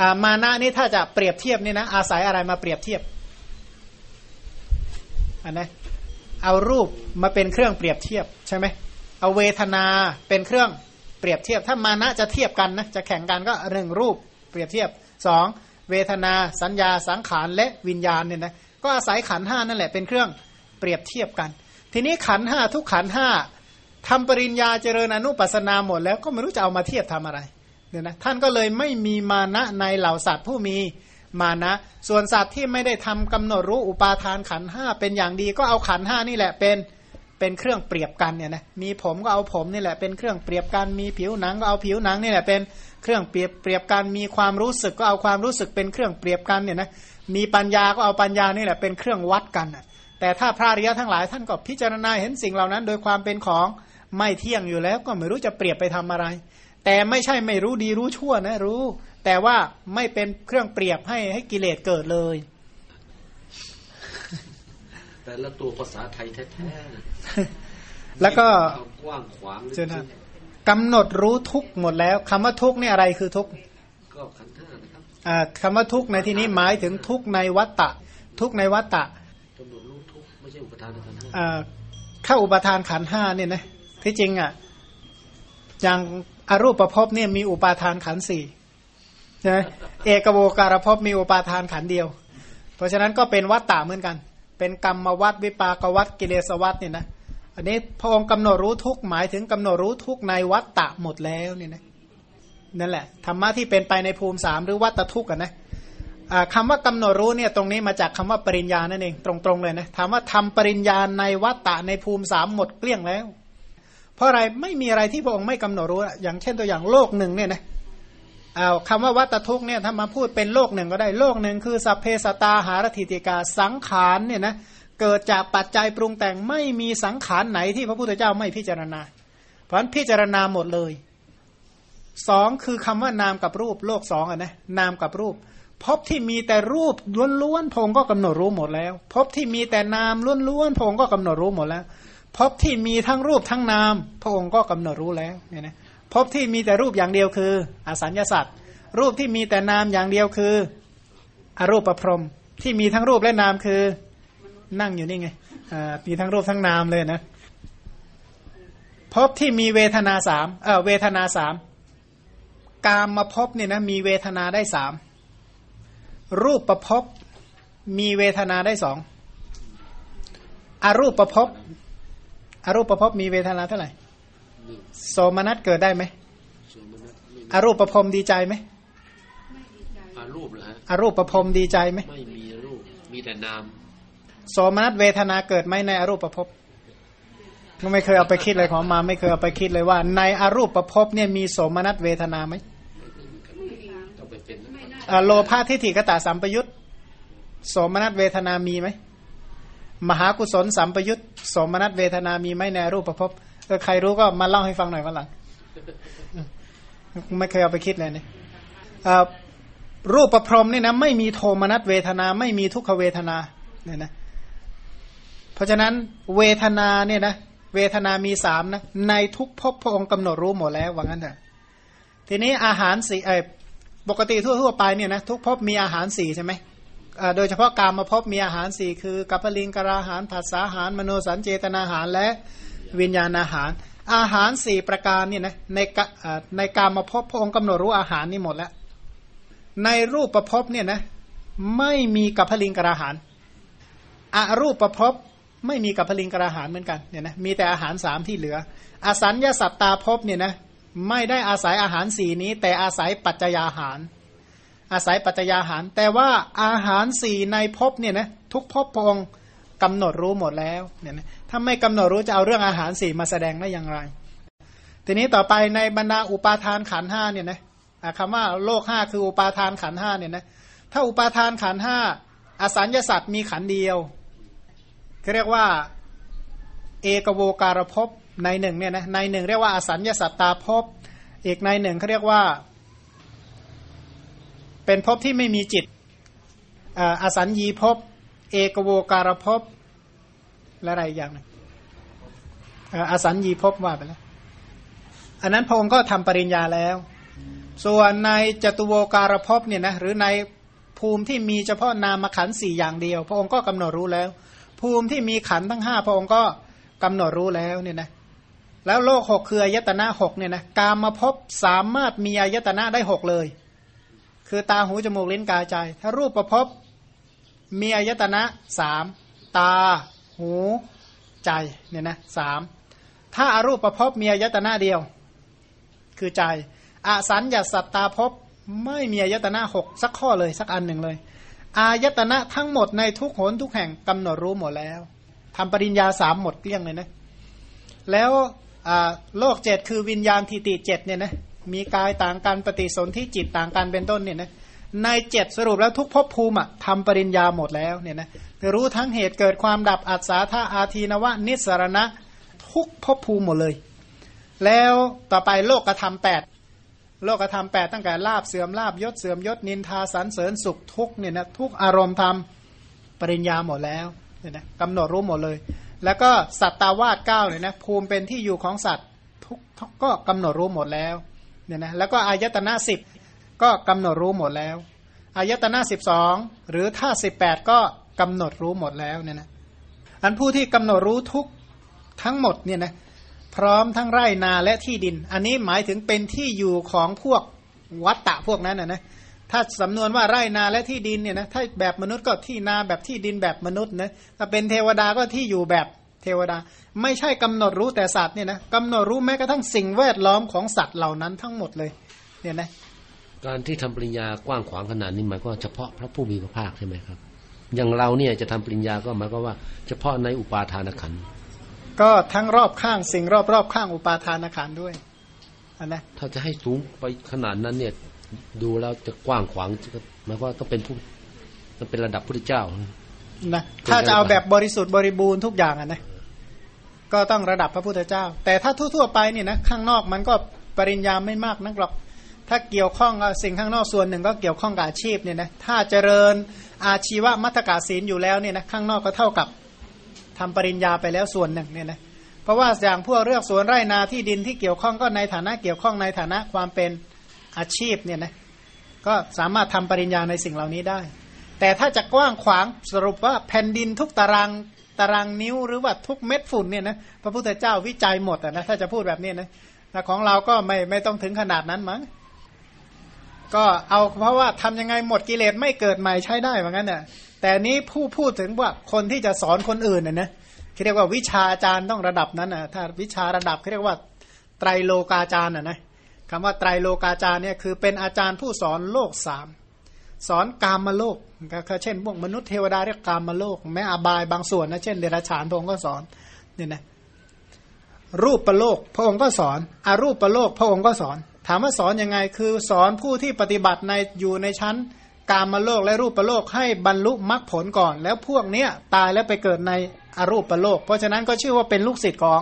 อ่ามานะนี่ถ้าจะเปรียบเทียบนี่นะ อาศัยอะไรมาเปรียบเทียบอันนะเอารูปมาเป็นเครื่องเปรียบเทียบใช่ไหมเอาเวทนาเป็นเครื่องเปรียบเทียบ ถ้ามานะจะเทียบกันนะจะแข่งกันก็หนึ่งรูปเปรียบเทียบสอง เวทนาสัญญาสังขารและวิญญาณเนี่ยนะก็อาศัยขันห้านั่นแหละเป็นเครื่องเปรียบเทียบกัน ทีนี้ขันห้าทุกขันห้าทำปริญญาเจริญอนุปัสสนาหมดแล้วก็ไม่รู้จะเอามาเทียบทำอะไรเนี่ยนะท่านก็เลยไม่มีมานะในเหล่าสัตว์ผู้มีมานะ ส่วนสัตว์ที่ไม่ได้ทำกำหนดรู้อุปาทานขันห้าเป็นอย่างดีก็เอาขันห้านี่แหละเป็นเป็นเครื่องเปรียบกันเนี่ยนะมีผมก็เอาผมนี่แหละเป็นเครื่องเปรียบกันมีผิวหนังก็เอาผิวหนังนี่แหละเป็น เครื่องเปรียบเปรียบกันมีความรู้สึกก็เอาความรู้สึกเป็นเครื่องเปรียบกันเนี่ยนะมีปัญญาก็เอาปัญญานี่แหละเป็นเครื่องวัดกันน่ะแต่ถ้าพระอริยะทั้งหลายท่านก็พิจารณาเห็นสิ่งเหล่านั้น โดยความเป็นของไม่เที่ยงอยู่แล้วก็ไม่รู้จะเปรียบไปทำอะไร แต่ไม่ใช่ไม่รู้ดีรู้ชั่วนะรู้ แต่ว่าไม่เป็นเครื่องเปรียบให้ให้กิเลสเกิดเลย แต่ละตัวภาษาไทยแท้ๆนะแล้วก็เอากว้างขวางเชิญครับ กำหนดรู้ทุกข์หมดแล้วคำว่าทุกข์นี่อะไรคือทุกข์ก็ขันธ์ห้านะครับอ่าคำว่าทุกข์ในที่นี้หมายถึงทุกข์ในวัตตะ ทุกข์ในวัตตะกำหนดรู้ทุกข์ไม่ใช่อุปทานในขันธ์ห้าอ่าเข้าอุปทานขันธ์ห้าเนี่ยนะที่จริงอะอย่างอรูปภพเนี่ยมีอุปาทานขันธ์สี่ใช่ไหมเอกโวการภพมีอุปาทานขันธ์เดียว เพราะฉะนั้นก็เป็นวัตตะเหมือนกัน เป็นกรรมวัตวิปากวัตกิเลสวัตเนี่ยนะ อันนี้พระองค์กำหนดรู้ทุกหมายถึงกำหนดรู้ทุกในวัตตะหมดแล้วเนี่ยนะนั่นแหละธรรมะที่เป็นไปในภูมิสามหรือวัตตทุกกันนะอ่าคำว่ากำหนดรู้เนี่ยตรงนี้มาจากคำว่าปริญญานั่นเองตรงๆเลยนะถามว่าทำปริญญาในวัตตะในภูมิสามหมดเกลี้ยงแล้ว เพราะอะไรไม่มีอะไรที่พระองค์ไม่กำหนดรู้ อย่างเช่นตัวอย่างโลกหนึ่งเนี่ยนะเอาคำว่าวัตทุกเนี่ยถ้ามาพูดเป็นโลกหนึ่งก็ได้โลกหนึ่งคือสัพเพสตาหารถิติกาสังขารเนี่ยนะ เกิดจากปัจจัยปรุงแต่งไม่มีสังขารไหนที่พระพุทธเจ้าไม่พิจารณา เพราะฉะนั้นพิจารณาหมดเลยสองคือคำว่านามกับรูปโลกสองอะนะนามกับรูปพบที่มีแต่รูปล้วนๆพงก็กำหนดรู้หมดแล้ว พบที่มีแต่นามล้วนๆพงก็กำหนดรู้หมดแล้ว พบที่มีทั้งรูปทั้งนามพระองค์ก็กำหนดรู้แล้วเนี่ยนะพบที่มีแต่รูปอย่างเดียวคือ อสัญญาสัตว์รูปที่มีแต่นามอย่างเดียวคือ อรูปประพรมที่มีทั้งรูปและนามคือ นั่งอยู่นี่ไงมีทั้งรูปทั้งนามเลยนะพบที่มีเวทนาสามเออเวทนาสามกามมาพบเนี่ยนะมีเวทนาได้สามรูปประพบมีเวทนาได้สองอรูปประพบอรูปประพบมีเวทนาเท่าไหร่โสมนัสเกิดได้ไหมอรูปประพรมดีใจไหมอารูปเหรอฮะอรูปประพรมดีใจไหมไม่มีรูปมีแต่นาม โสมนัสเวทนาเกิดไหมในอรูปประพบไม่เคยเอาไปคิดเลยของมาไม่เคยเอาไปคิดเลยว่า ในอรูปประพบเนี่ยมีโสมนัสเวทนาไหมโลภะทิฏฐิกตาสัมปยุตโสมนัสเวทนามีไหมมหากุศลสัมปยุตโสมนัสเวทนามีไหมในรูปประพบใครรู้ก็มาเล่าให้ฟังหน่อยวันหลังไม่เคยเอาไปคิดเลยเนี่ยรูปประพรมนี่นะไม่มีโทมนัสเวทนา ไม่มีทุกขเวทนาเนี่ยนะ เพราะฉะนั้นเวทนาเนี่ยนะเวทนามีสามนะในทุกภพพระองค์กำหนดรู้หมดแล้วว่างั้นเถอะทีนี้อาหารสี่เอปกติทั่วๆไปเนี่ยนะทุกภพมีอาหารสี่ใช่ไหมโดยเฉพาะการมาพบมีอาหารสี่คือกัปลิงกราหารผัสสาหาร มโนสัญเจตนาหารและวิญญาณอาหาร อาหารสี่ประการเนี่ยนะในในการมาพบพระองค์กำหนดรู้อาหารนี่หมดแล้ว ในรูปประพบเนี่ยนะไม่มีกัปลิงกราหารอารูปประพบ ไม่มีกัปลิงกราหารเหมือนกันเนี่ยนะมีแต่อาหารสามที่เหลืออสัญญาสัตตาภพเนี่ยนะไม่ได้อาศัยอาหารสี่นี้ แต่อาศัยปัจจยาหาร อาศัยปัจจยาหาร แต่ว่าอาหารสี่ในภพเนี่ยนะทุกภพพงกำหนดรู้หมดแล้วเนี่ยนะถ้าไม่กำหนดรู้จะเอาเรื่องอาหารสี่มาแสดงได้อย่างไร ทีนี้ต่อไปในบรรดาอุปาทานขันห้าเนี่ยนะคำว่าโลกห้าคืออุปาทานขันห้าเนี่ยนะถ้าอุปาทานขันห้าอสัญญาสัตว์มีขันเดียว เรียกว่าเอกโวการภพในหนึ่งเนี่ยนะในหนึ่งเรียกว่าอสัญญาสัตตาภพอีกในหนึ่งเขาเรียกว่า เป็นภพที่ไม่มีจิตอสัญญีภพเอกโวการภพและอะไรอย่างนึงอสัญญีภพว่าไปแล้วอันนั้นพระองค์ก็ทำปริญญาแล้ว ส่วนในจตุโวการภพเนี่ยนะหรือในภูมิที่มีเฉพาะนามขันสี่อย่างเดียว พระองค์ก็กำหนดรู้แล้ว ภูมิที่มีขันทั้งห้าพระองค์ก็กำหนดรู้แล้วเนี่ยนะแล้วโลกหกคืออายตนะหกเนี่ยนะกามาพบสามารถมีอายตนะได้หกเลย คือตาหูจมูกลิ้นกายใจ ถ้ารูปประพบมีอายตนะสามตาหูใจเนี่ยนะสามถ้าอารูปประพบมีอายตนะเดียว คือใจอสัญญาสัตตาพบไม่มีอายตนะหกสักข้อเลยสักอันหนึ่งเลย อายตนะทั้งหมดในทุกโหนทุกแห่งกำหนดรู้หมดแล้วทำปริญญาสามหมดเกลี้ยงเลยนะ แล้วโลกเจ็ดคือวิญญาณทิติเจ็ดเนี่ยนะมีกายต่างกันปฏิสนธิจิตต่างกันเป็นต้นเนี่ยนะในเจ็ดสรุปแล้วทุกภพภูมิทำปริญญาหมดแล้วเนี่ยนะรู้ทั้งเหตุเกิดความดับอัศาธาอาทีนวะ นิสรณะ ทุกภพภูมิหมดเลย แล้วต่อไปโลกกระทำแปด โลกกระทำแปดตั้งแต่ลาบเสื่อมลาบยศเสื่อมยศนินทาสันเสริญสุขทุกเนี่ยนะทุกอารมณ์ทำปริญญาหมดแล้วเนี่ยนะกำหนดรู้หมดเลย แล้วก็สัตตาวาสเก้าเนี่ยนะภูมิเป็นที่อยู่ของสัตว์ทุกทกก็กำหนดรู้หมดแล้วเนี่ยนะแล้วก็อายตนะสิบก็กำหนดรู้หมดแล้วอายตนะสิบสองหรือถ้าสิบแปดก็กำหนดรู้หมดแล้วเนี่ยนะอันผู้ที่กำหนดรู้ทุกทั้งหมดเนี่ยนะ พร้อมทั้งไร่นาและที่ดิน อันนี้หมายถึงเป็นที่อยู่ของพวกวัตตะพวกนั้นนะนะถ้าสำนวนว่าไร่นาและที่ดินเนี่ยนะถ้าแบบมนุษย์ก็ที่นาแบบที่ดินแบบมนุษย์นะถ้าเป็นเทวดาก็ที่อยู่แบบเทวดา ไม่ใช่กำหนดรู้แต่สัตว์เนี่ยนะกำหนดรู้แม้กระทั่งสิ่งแวดล้อมของสัตว์เหล่านั้นทั้งหมดเลยเนี่ยนะการที่ทำปริญญากว้างขวางขนาดนี้หมายก็เฉพาะพระผู้มีพระภาคใช่ไหมครับ อย่างเราเนี่ยจะทำปริญญาก็หมายก็ว่า เฉพาะในอุปาทานขันธ์ ก็ทั้งรอบข้างสิ่งรอบรอบข้างอุปาทานขันธ์ด้วยอันนะถ้าจะให้สูงไปขนาดนั้นเนี่ย ดูแล้วจะกว้างขวางหมายก็ต้องเป็นผู้ต้องเป็นระดับพระเจ้านะถ้าจะเอาแบบบริสุทธิ์บริบูรณ์ทุกอย่างอะนะก็ต้องระดับพระพุทธเจ้า แต่ถ้าทั่วๆไปเนี่ยนะข้างนอกมันก็ปริญญาไม่มากนักหรอก ถ้าเกี่ยวข้องกับสิ่งข้างนอกส่วนหนึ่งก็เกี่ยวข้องกับอาชีพเนี่ยนะถ้าเจริญอาชีวมัตกาศีลอยู่แล้วเนี่ยนะข้างนอกก็เท่ากับ ทำปริญญาไปแล้วส่วนหนึ่งเนี่ยนะเพราะว่าอย่างพวกเรื่องสวนไร่นาที่ดินที่เกี่ยวข้องก็ในฐานะเกี่ยวข้องในฐานะความเป็นอาชีพเนี่ยนะก็สามารถทำปริญญาในสิ่งเหล่านี้ได้ แต่ถ้าจะกว้างขวางสรุปว่าแผ่นดินทุกตารางตารางนิ้วหรือว่าทุกเม็ดฝุ่นเนี่ยนะพระพุทธเจ้าวิจัยหมดนะถ้าจะพูดแบบนี้นะของเราก็ไม่ไม่ต้องถึงขนาดนั้นมั้ง ก็เอาเพราะว่าทำยังไงหมดกิเลสไม่เกิดใหม่ใช้ได้เหมือนกันน่ะแต่นี้ผู้พูดถึงว่าคนที่จะสอนคนอื่นน่ะนะเขาเรียกว่าวิชาอาจารย์ต้องระดับนั้นน่ะถ้าวิชาระดับเขาเรียกว่าไตรโลกาจารย์น่ะนะคำว่าไตรโลกาจารย์เนี่ยคือเป็นอาจารย์ผู้สอนโลกสามสอนกามมาโลกก็เช่นพวกมนุษย์เทวดาเรียกกามมาโลก แม้อบายบางส่วนนะเช่นเดรัจฉานพระองค์ก็สอนเนี่ยนะรูปประโลกพระองค์ก็สอนอารูปประโลกพระองค์ก็สอน ถามว่าสอนยังไงคือสอนผู้ที่ปฏิบัติในอยู่ในชั้นกามมาโลกและรูปประโลกให้บรรลุมรรคผลก่อน แล้วพวกเนี้ยตายแล้วไปเกิดในอารูปประโลก เพราะฉะนั้นก็ชื่อว่าเป็นลูกศิษย์ของ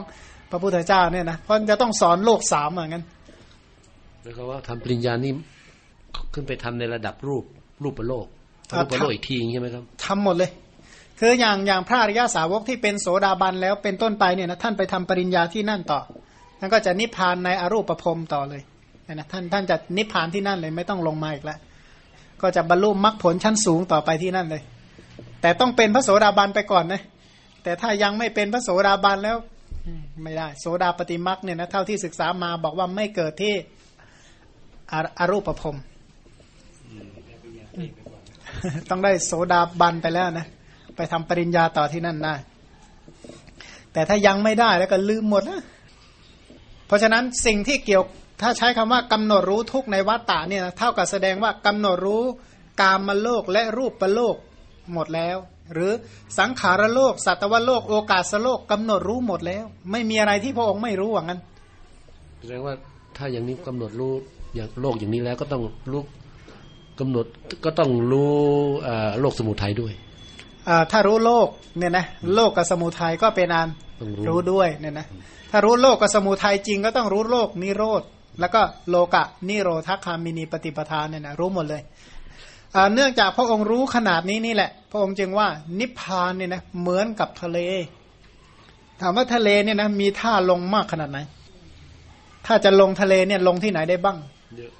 พระพุทธเจ้าเนี่ยนะเพราะจะต้องสอนโลกสามเหมือนกันแล้วก็ว่าทำปริญญานี่ขึ้นไปทำในระดับรูปรูปประโลกรูปประโลกอีกทีใช่ไหมครับทำหมดเลย คืออย่างอย่างพระอริยาสาวกที่เป็นโสดาบันแล้วเป็นต้นไปเนี่ยนะท่านไปทำปริญญาที่นั่นต่อท่านก็จะนิพพานในอรูปประพรมต่อเลย นะท่านท่านจะนิพพานที่นั่นเลยไม่ต้องลงมาอีกแล้วก็จะบรรลุมรรคผลชั้นสูงต่อไปที่นั่นเลย แต่ต้องเป็นพระโสดาบันไปก่อนนะแต่ถ้ายังไม่เป็นพระโสดาบันแล้วไม่ได้ โสดาปฏิมรรคเนี่ยนะเท่าที่ศึกษามาบอกว่าไม่เกิดที่อรูปประพต้องได้โสดาบันไปแล้วนะไปทำปริญญาต่อที่นั่นได้แต่ถ้ายังไม่ได้แล้วก็ลืมหมดนะเพราะฉะนั้นสิ่งที่เกี่ยว ถ้าใช้คำว่ากำหนดรู้ทุกในวัฏฏะเนี่ยเท่ากับแสดงว่ากำหนดรู้กามมโลกและรูปประโลกหมดแล้ว หรือสังขารโลก สัตวโลก โอกาสโลกกำหนดรู้หมดแล้ว ไม่มีอะไรที่พระองค์ไม่รู้ว่างั้นแสดงว่าถ้าอย่างนี้กำหนดรู้อย่างโลกอย่างนี้แล้วก็ต้องรู้กำหนดก็ต้องรู้โลกสมุทัยด้วยถ้ารู้โลกเนี่ยนะโลกกับสมุทัยก็เป็นอันต้องรู้รู้ด้วยเนี่ยนะถ้ารู้โลกกับสมุทัยจริงก็ต้องรู้โลกนิโรธ แล้วก็โลกะนิโรธคามินีปฏิปทานเนี่ยนะรู้หมดเลยเนื่องจากพระองค์รู้ขนาดนี้นี่แหละ พระองค์จึงว่านิพพานเนี่ยนะเหมือนกับทะเล ถามว่าทะเลเนี่ยนะมีท่าลงมากขนาดไหน ถ้าจะลงทะเลเนี่ยลงที่ไหนได้บ้าง เยอะ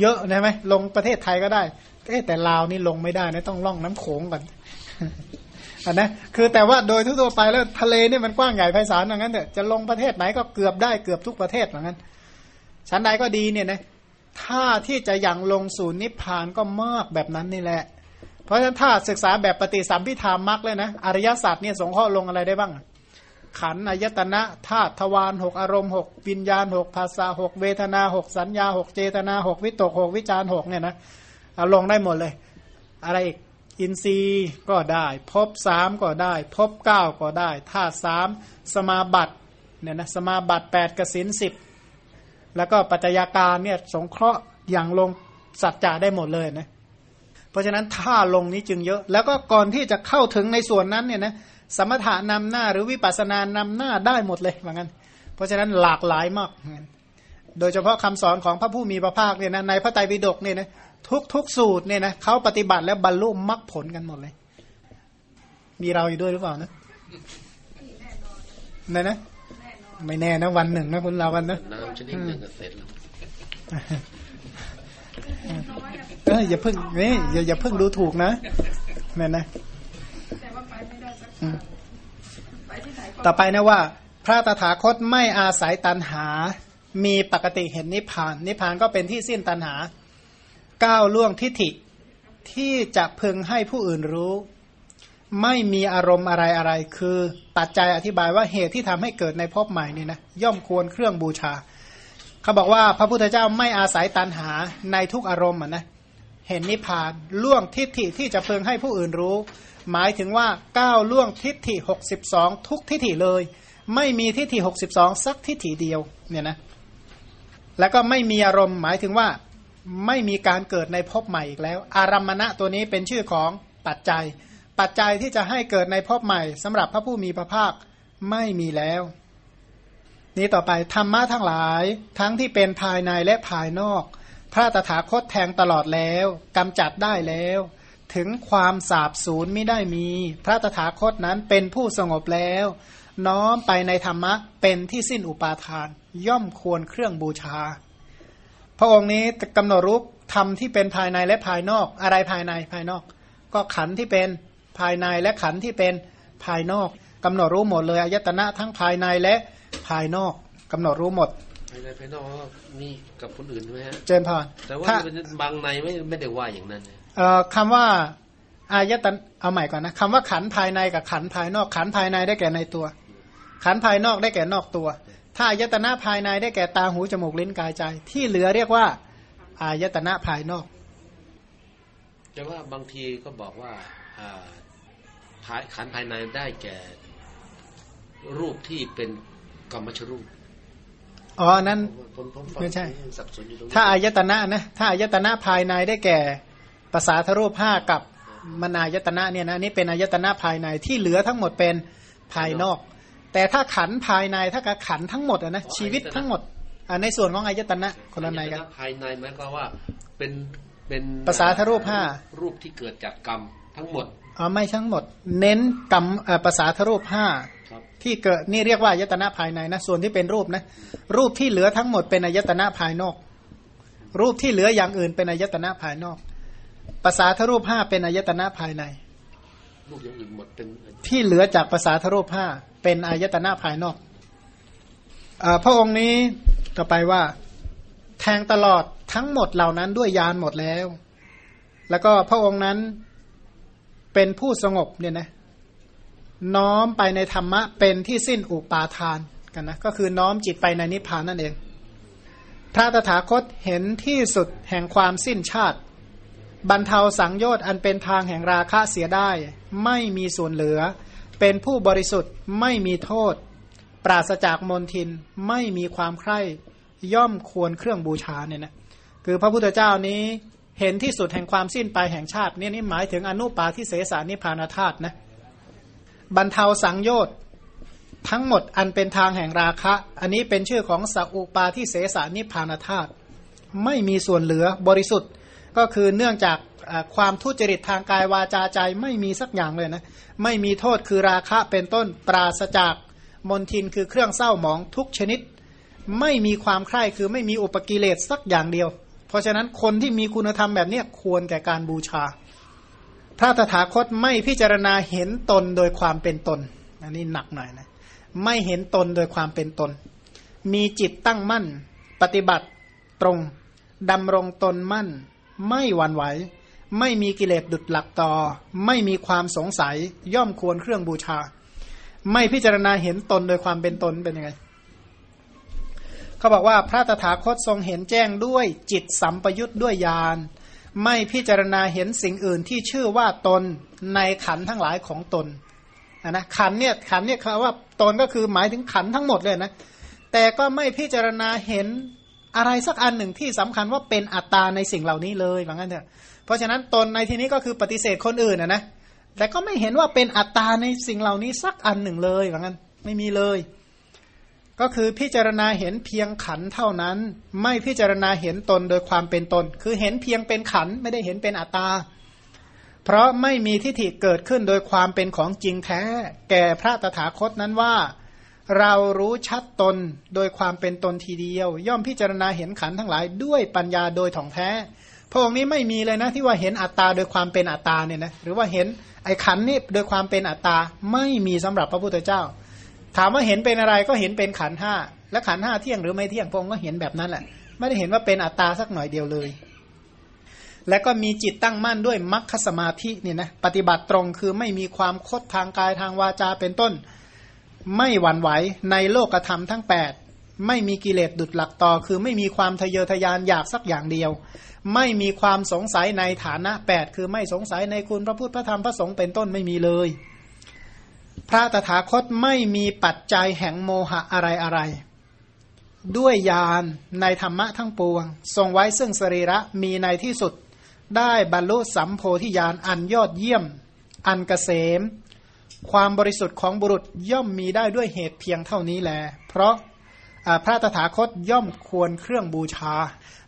เยอะนะไหมลงประเทศไทยก็ได้เอ๊แต่ลาวนี่ลงไม่ได้นะต้องล่องน้ำโขงก่อนอันนะคือแต่ว่าโดยทั่วไปแล้วทะเลเนี่ยมันกว้างใหญ่ไพศาลอย่างนั้นเถอะจะลงประเทศไหนก็เกือบได้เกือบทุกประเทศอย่างนั้น ชั้นใดก็ดีเนี่ยนะถ้าที่จะยังลงสู่นิพพานก็มากแบบนั้นนี่แหละ เพราะฉะนั้นถ้าศึกษาแบบปฏิสัมพิธามมรรคเลยนะอริยศาสตร์เนี่ยสงเคราะห์ลงอะไรได้บ้าง ขันอายตนะธาตุทวารหกอารมณ์หกวิญญาณหกภาษาหกเวทนาหกสัญญาหกเจตนาหกวิตกหกวิจารหกเนี่ยนะเอาลงได้หมดเลย อะไรอีกอินทรีย์ก็ได้ภพสามก็ได้ภพเก้าก็ได้ธาตุสามสมาบัติเนี่ยนะสมาบัติแปดกสินสิบ แล้วก็ปัจจัยการเนี่ยสงเคราะห์อย่างลงสัจจะได้หมดเลยนะเพราะฉะนั้นท่าลงนี้จึงเยอะ แล้วก็ก่อนที่จะเข้าถึงในส่วนนั้นเนี่ยนะสมถานำหน้าหรือวิปัสสนานำหน้าได้หมดเลยเหมือนกันเพราะฉะนั้นหลากหลายมาก โดยเฉพาะคำสอนของพระผู้มีพระภาคเนี่ยนะในพระไตรปิฎกเนี่ยนะทุกทุกสูตรเนี่ยนะเขาปฏิบัติแล้วบรรลุมรรคผลกันหมดเลย มีเราอยู่ด้วยหรือเปล่านะไหนนะ ไม่แน่นะวันหนึ่งนะคุณเราวันนะน้ำชนิดหนึ่งก็เสร็จแล้วเอออย่าเพิ่งนี่อย่าอย่าเพิ่งดูถูกนะนั่นนะอืมต่อไปนะว่า พระตถาคตไม่อาศัยตันหา มีปกติเห็นนิพพาน นิพพานก็เป็นที่สิ้นตันหาก้าวล่วงทิฏฐิที่จะพึงให้ผู้อื่นรู้ ไม่มีอารมณ์อะไรอะไรคือปัจจัยอธิบายว่าเหตุที่ทำให้เกิดในภพใหม่นี่นะย่อมควรเครื่องบูชา เขาบอกว่าพระพุทธเจ้าไม่อาศัยตันหาในทุกอารมณ์อะนะเห็นนิพพานล่วงทิฏฐิที่จะเพึงให้ผู้อื่นรู้ หมายถึงว่าก้าวล่วงทิฏฐิ 62 ทุกทิฏฐิเลย ไม่มีทิฏฐิ 62 สักทิฏฐิเดียวเนี่ยนะแล้วก็ไม่มีอารมณ์หมายถึงว่าไม่มีการเกิดในภพใหม่อีกแล้ว อารัมมณะตัวนี้เป็นชื่อของปัจจัย ปัจจัยที่จะให้เกิดในภพใหม่สำหรับพระผู้มีพระภาคไม่มีแล้ว นี้ต่อไปธรรมะทั้งหลายทั้งที่เป็นภายในและภายนอก พระตถาคตแทงตลอดแล้วกำจัดได้แล้ว ถึงความสาบสูญไม่ได้มี พระตถาคตนั้นเป็นผู้สงบแล้ว น้อมไปในธรรมะเป็นที่สิ้นอุปาทาน ย่อมควรเครื่องบูชา พระองค์นี้กำหนดรูปธรรมที่เป็นภายในและภายนอกอะไรภายในภายนอก ก็ขันที่เป็น ภายในและขันธ์ที่เป็นภายนอกกำหนดรู้หมดเลยอายตนะทั้งภายในและภายนอกกำหนดรู้หมดภายในภายนอกก็มีกับคนอื่นใช่ไหมฮะเจนพรแต่ว่าถ้ามันบางในไม่ไม่ได้ว่าอย่างนั้นนะเอ่อคำว่าอายตนะเอาใหม่ก่อนนะคำว่าขันธ์ภายในกับขันธ์ภายนอก ขันธ์ภายในได้แก่ในตัว ขันธ์ภายนอกได้แก่นอกตัว ถ้าอายตนะภายในได้แก่ตาหูจมูกลิ้นกายใจ ที่เหลือเรียกว่าอายตนะภายนอก แต่ว่าบางทีก็บอกว่าอ่าภาย ขันธ์ภายในได้แก่ รูปที่เป็นกรรมชรูปอ๋ออันนั้นผมผมฟังไม่ใช่สับสนอยู่ตรงนี้ถ้าอายตนะนะถ้าอายตนะภายในได้แก่ภาษาทรูปห้ากับมนายตนะเนี่ยนะอันนี่เป็นอายตนะภายในที่เหลือทั้งหมดเป็นภายนอก แต่ถ้าขันธ์ภายในถ้ากับขันธ์ทั้งหมดอะนะชีวิตทั้งหมดอะในส่วนของอายตนะคนละในกันอายตภายในหมายความว่าเป็นเป็นภาษาทรูปห้ารูปที่เกิดจากกรรมทั้งหมด อ๋อไม่ทั้งหมด เน้นกรรมเอ่อภาษาทรูปห้าครับที่เกิดนี่เรียกว่าอายตนะภายในนะส่วนที่เป็นรูปนะรูปที่เหลือทั้งหมดเป็นอายตนะภายนอก รูปที่เหลืออย่างอื่นเป็นอายตนะภายนอกภาษาทรูปห้าเป็นอายตนะภายในรูปอย่างอื่นหมดเป็นที่เหลือจากภาษาทรูปห้าเป็นอายตนะภายนอกเออพระองค์นี้ต่อไปว่าแทงตลอดทั้งหมดเหล่านั้นด้วยยานหมดแล้ว แล้วก็พระองค์นั้น เป็นผู้สงบเนี่ยนะน้อมไปในธรรมะเป็นที่สิ้นอุปาทานกันนะก็คือน้อมจิตไปในนิพพานนั่นเอง พระตถาคตเห็นที่สุดแห่งความสิ้นชาติ บรรเทาสังโยชน์อันเป็นทางแห่งราคะเสียได้ ไม่มีส่วนเหลือ เป็นผู้บริสุทธิ์ไม่มีโทษ ปราศจากมนทินไม่มีความใคร่ย่อมควรเครื่องบูชาเนี่ยนะคือพระพุทธเจ้านี้ เห็นที่สุดแห่งความสิ้นไปแห่งชาติเนี่ยนี่หมายถึงอนุปาทิเสสานิพานธาตุนะบรรเทาสังโยชน์ทั้งหมดอันเป็นทางแห่งราคะ อันนี้เป็นชื่อของสัอุปาทิเสสานิพานธาตุไม่มีส่วนเหลือบริสุทธิ์ก็คือเนื่องจากความทุจริตทางกายวาจาใจไม่มีสักอย่างเลยนะไม่มีโทษคือราคะเป็นต้นปราศจากมนทินคือเครื่องเศร้าหมองทุกชนิด ไม่มีความใคร่คือไม่มีอุปกิเลสสักอย่างเดียว เพราะฉะนั้นคนที่มีคุณธรรมแบบนี้ควรแก่การบูชา พระตถาคตไม่พิจารณาเห็นตนโดยความเป็นตน อันนี้หนักหน่อยนะ ไม่เห็นตนโดยความเป็นตน มีจิตตั้งมั่น ปฏิบัติตรงดำรงตนมั่น ไม่หวั่นไหว ไม่มีกิเลสดุดหลักต่อ ไม่มีความสงสัยย่อมควรเครื่องบูชา ไม่พิจารณาเห็นตนโดยความเป็นตนเป็นยังไง เขาบอกว่าพระตถาคตทรงเห็นแจ้งด้วยจิตสัมปยุทธ์ด้วยญาณไม่พิจารณาเห็นสิ่งอื่นที่ชื่อว่าตนในขันทั้งหลายของตนะนะขันเนี่ยขันเนี่ยคำว่าตนก็คือหมายถึงขันทั้งหมดเลยนะแต่ก็ไม่พิจารณาเห็นอะไรสักอันหนึ่งที่สำคัญว่าเป็นอัตตาในสิ่งเหล่านี้เลยว่างั้นเถอะเพราะฉะนั้นตนในที่นี้ก็คือปฏิเสธคนอื่นนะนะแต่ก็ไม่เห็นว่าเป็นอัตตาในสิ่งเหล่านี้สักอันหนึ่งเลยว่างั้นไม่มีเลย ก็คือพิจารณาเห็นเพียงขันเท่านั้น ไม่พิจารณาเห็นตนโดยความเป็นตน คือเห็นเพียงเป็นขันไม่ได้เห็นเป็นอัตตา เพราะไม่มีทิฏฐิเกิดขึ้นโดยความเป็นของจริงแท้ แก่พระตถาคตนั้นว่า เรารู้ชัดตนโดยความเป็นตนทีเดียว ย่อมพิจารณาเห็นขันทั้งหลายด้วยปัญญาโดยถ่องแท้พระองค์นี้ไม่มีเลยนะที่ว่าเห็นอัตตาโดยความเป็นอัตตาเนี่ยนะหรือว่าเห็นไอ้ขันนี่โดยความเป็นอัตตาไม่มีสำหรับพระพุทธเจ้า ถามว่าเห็นเป็นอะไรก็เห็นเป็นขันห้าและขันห้าเที่ยงหรือไม่เที่ยงพงก็เห็นแบบนั้นแหละ ไม่ได้เห็นว่าเป็นอัตตาสักหน่อยเดียวเลย และก็มีจิตตั้งมั่นด้วยมรรคสมาธิเนี่ยนะปฏิบัติตรงคือไม่มีความคดทางกายทางวาจาเป็นต้น ไม่หวั่นไหวในโลกธรรมทั้ง 8 ไม่มีกิเลสดุดหลักต่อ คือไม่มีความทะเยอทะยานอยากสักอย่างเดียว ไม่มีความสงสัยในฐานะแปดคือไม่สงสัยในคุณพระพุทธพระธรรมพระสงฆ์เป็นต้นไม่มีเลย พระตถาคตไม่มีปัจจัยแห่งโมหะอะไรอะไร ด้วยญาณในธรรมะทั้งปวง ทรงไว้ซึ่งสรีระมีในที่สุด ได้บรรลุสัมโพธิญาณอันยอดเยี่ยม อันเกษม ความบริสุทธิ์ของบุรุษย่อมมีได้ด้วยเหตุเพียงเท่านี้แลเพราะพระตถาคตย่อมควรเครื่องบูชา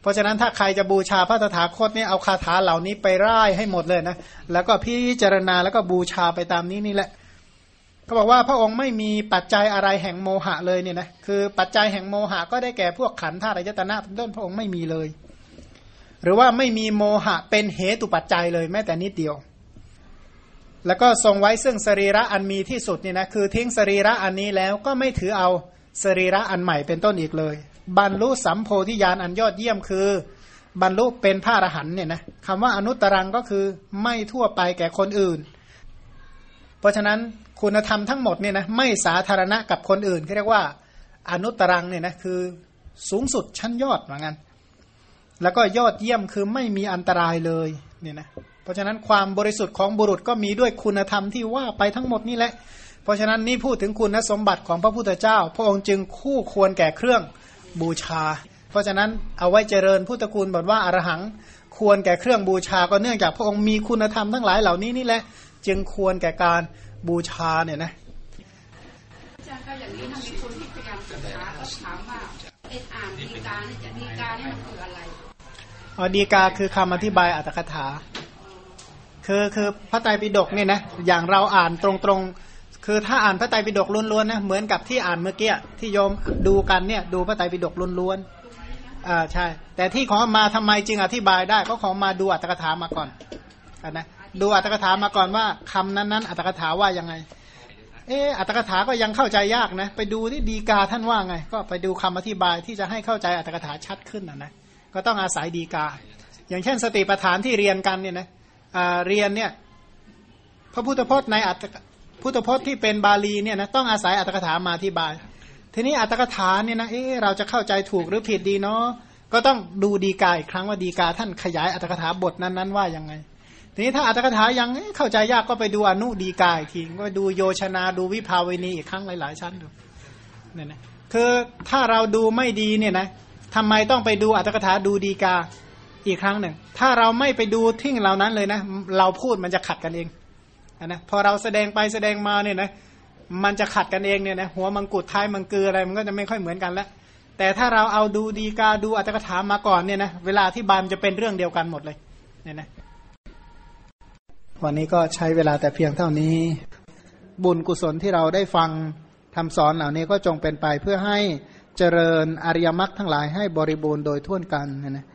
เพราะฉะนั้นถ้าใครจะบูชาพระตถาคตเนี่ยเอาคาถาเหล่านี้ไปร่ายให้หมดเลยนะ แล้วก็พิจารณาแล้วก็บูชาไปตามนี้นี่แหละ เขาบอกว่าพระองค์ไม่มีปัจจัยอะไรแห่งโมหะเลยเนี่ยนะคือปัจจัยแห่งโมหะก็ได้แก่พวกขันธ์ธาตุอายตนะเป็นต้นพระองค์ไม่มีเลย หรือว่าไม่มีโมหะเป็นเหตุปัจจัยเลยแม้แต่นิดเดียว แล้วก็ทรงไว้ซึ่งสรีระอันมีที่สุดเนี่ยนะคือทิ้งสรีระอันนี้แล้วก็ไม่ถือเอาสรีระอันใหม่เป็นต้นอีกเลย บรรลุสัมโพธิญาณอันยอดเยี่ยมคือบรรลุเป็นพระอรหันต์เนี่ยนะคำว่าอนุตตรังก็คือไม่ทั่วไปแก่คนอื่น เพราะฉะนั้น คุณธรรมทั้งหมดเนี่ยนะไม่สาธารณะกับคนอื่นเขาเรียกว่าอนุตรังเนี่ยนะคือสูงสุดชั้นยอดเหมือนกันแล้วก็ยอดเยี่ยมคือไม่มีอันตรายเลยเนี่ยนะเพราะฉะนั้นความบริสุทธิ์ของบุรุษก็มีด้วยคุณธรรมที่ว่าไปทั้งหมดนี่แหละ เพราะฉะนั้นนี่พูดถึงคุณสมบัติของพระพุทธเจ้า พระองค์จึงคู่ควรแก่เครื่องบูชา เพราะฉะนั้นเอาไว้เจริญพุทธคุณบทว่าอารหังควรแก่เครื่องบูชาก็เนื่องจากพระองค์มีคุณธรรมทั้งหลายเหล่านี้นี่แหละ จึงควรแก่การ บูชาเนี่ยนะอาจารย์ก็อย่างนี้ถ้ามีคนที่พยายามศึกษาก็ถามว่าไอ้อ่านดีกาเนี่ยจะดีกาเนี่ยมันคืออะไรอ๋อดีกาคือคำอธิบายอัตถกถา คือคือพระไตรปิฎกเนี่ยนะอย่างเราอ่านตรงๆ คือถ้าอ่านพระไตรปิฎกล้วนๆนะเหมือนกับที่อ่านเมื่อกี้ที่โยมดูกันเนี่ยดูพระไตรปิฎกล้วนๆอ่าใช่ แต่ที่ของมาทำไมจึงอธิบายได้ก็ของมาดูอัตถกถามาก่อนกันนะ ดูอัตถกถามาก่อนว่าคำนั้นๆอัตถกถาว่ายังไง เอออัตถกถาก็ยังเข้าใจยากนะ ไปดูที่ดีกาท่านว่าไง ก็ไปดูคำอธิบายที่จะให้เข้าใจอัตถกถาชัดขึ้นนะนะก็ต้องอาศัยดีกา อย่างเช่น สติปัฏฐานที่เรียนกันเนี่ยนะเรียนเนี่ยพระพุทธพจน์ในอัตพุทธพจน์ที่เป็นบาลีเนี่ยนะต้องอาศัยอัตถกถามาอธิบาย ทีนี้อัตถกถาเนี่ยนะเออเราจะเข้าใจถูกหรือผิดดีเนาะก็ต้องดูดีกาอีกครั้งว่าดีกาท่านขยายอัตถกถาบทนั้นๆว่ายังไง ทีนี้ถ้าอัตถกถายังเข้าใจยากก็ไปดูอนุดีกาอีกทีก็ไปดูโยชนาดูวิภาเวณีอีกครั้งหลาย ๆ ชั้นดูเนี่ยนะคือถ้าเราดูไม่ดีเนี่ยนะทำไมต้องไปดูอัตถกถาดูดีกาอีกครั้งหนึ่ง ถ้าเราไม่ไปดูทิ้งเหล่านั้นเลยนะ เราพูดมันจะขัดกันเองอะนะพอเราแสดงไปแสดงมาเนี่ยนะมันจะขัดกันเองเนี่ยนะหัวมังกุดท้ายมังกืออะไรมันก็จะไม่ค่อยเหมือนกันแล้วแต่ถ้าเราเอาดูดีกาดูอัตถกถามาก่อนเนี่ยนะเวลาที่บานจะเป็นเรื่องเดียวกันหมดเลยเนี่ยนะ วันนี้ก็ใช้เวลาแต่เพียงเท่านี้ บุญกุศลที่เราได้ฟังทำสอนเหล่านี้ก็จงเป็นไปเพื่อให้เจริญอริยมรรคทั้งหลายให้บริบูรณ์โดยทั่วกันนะนะ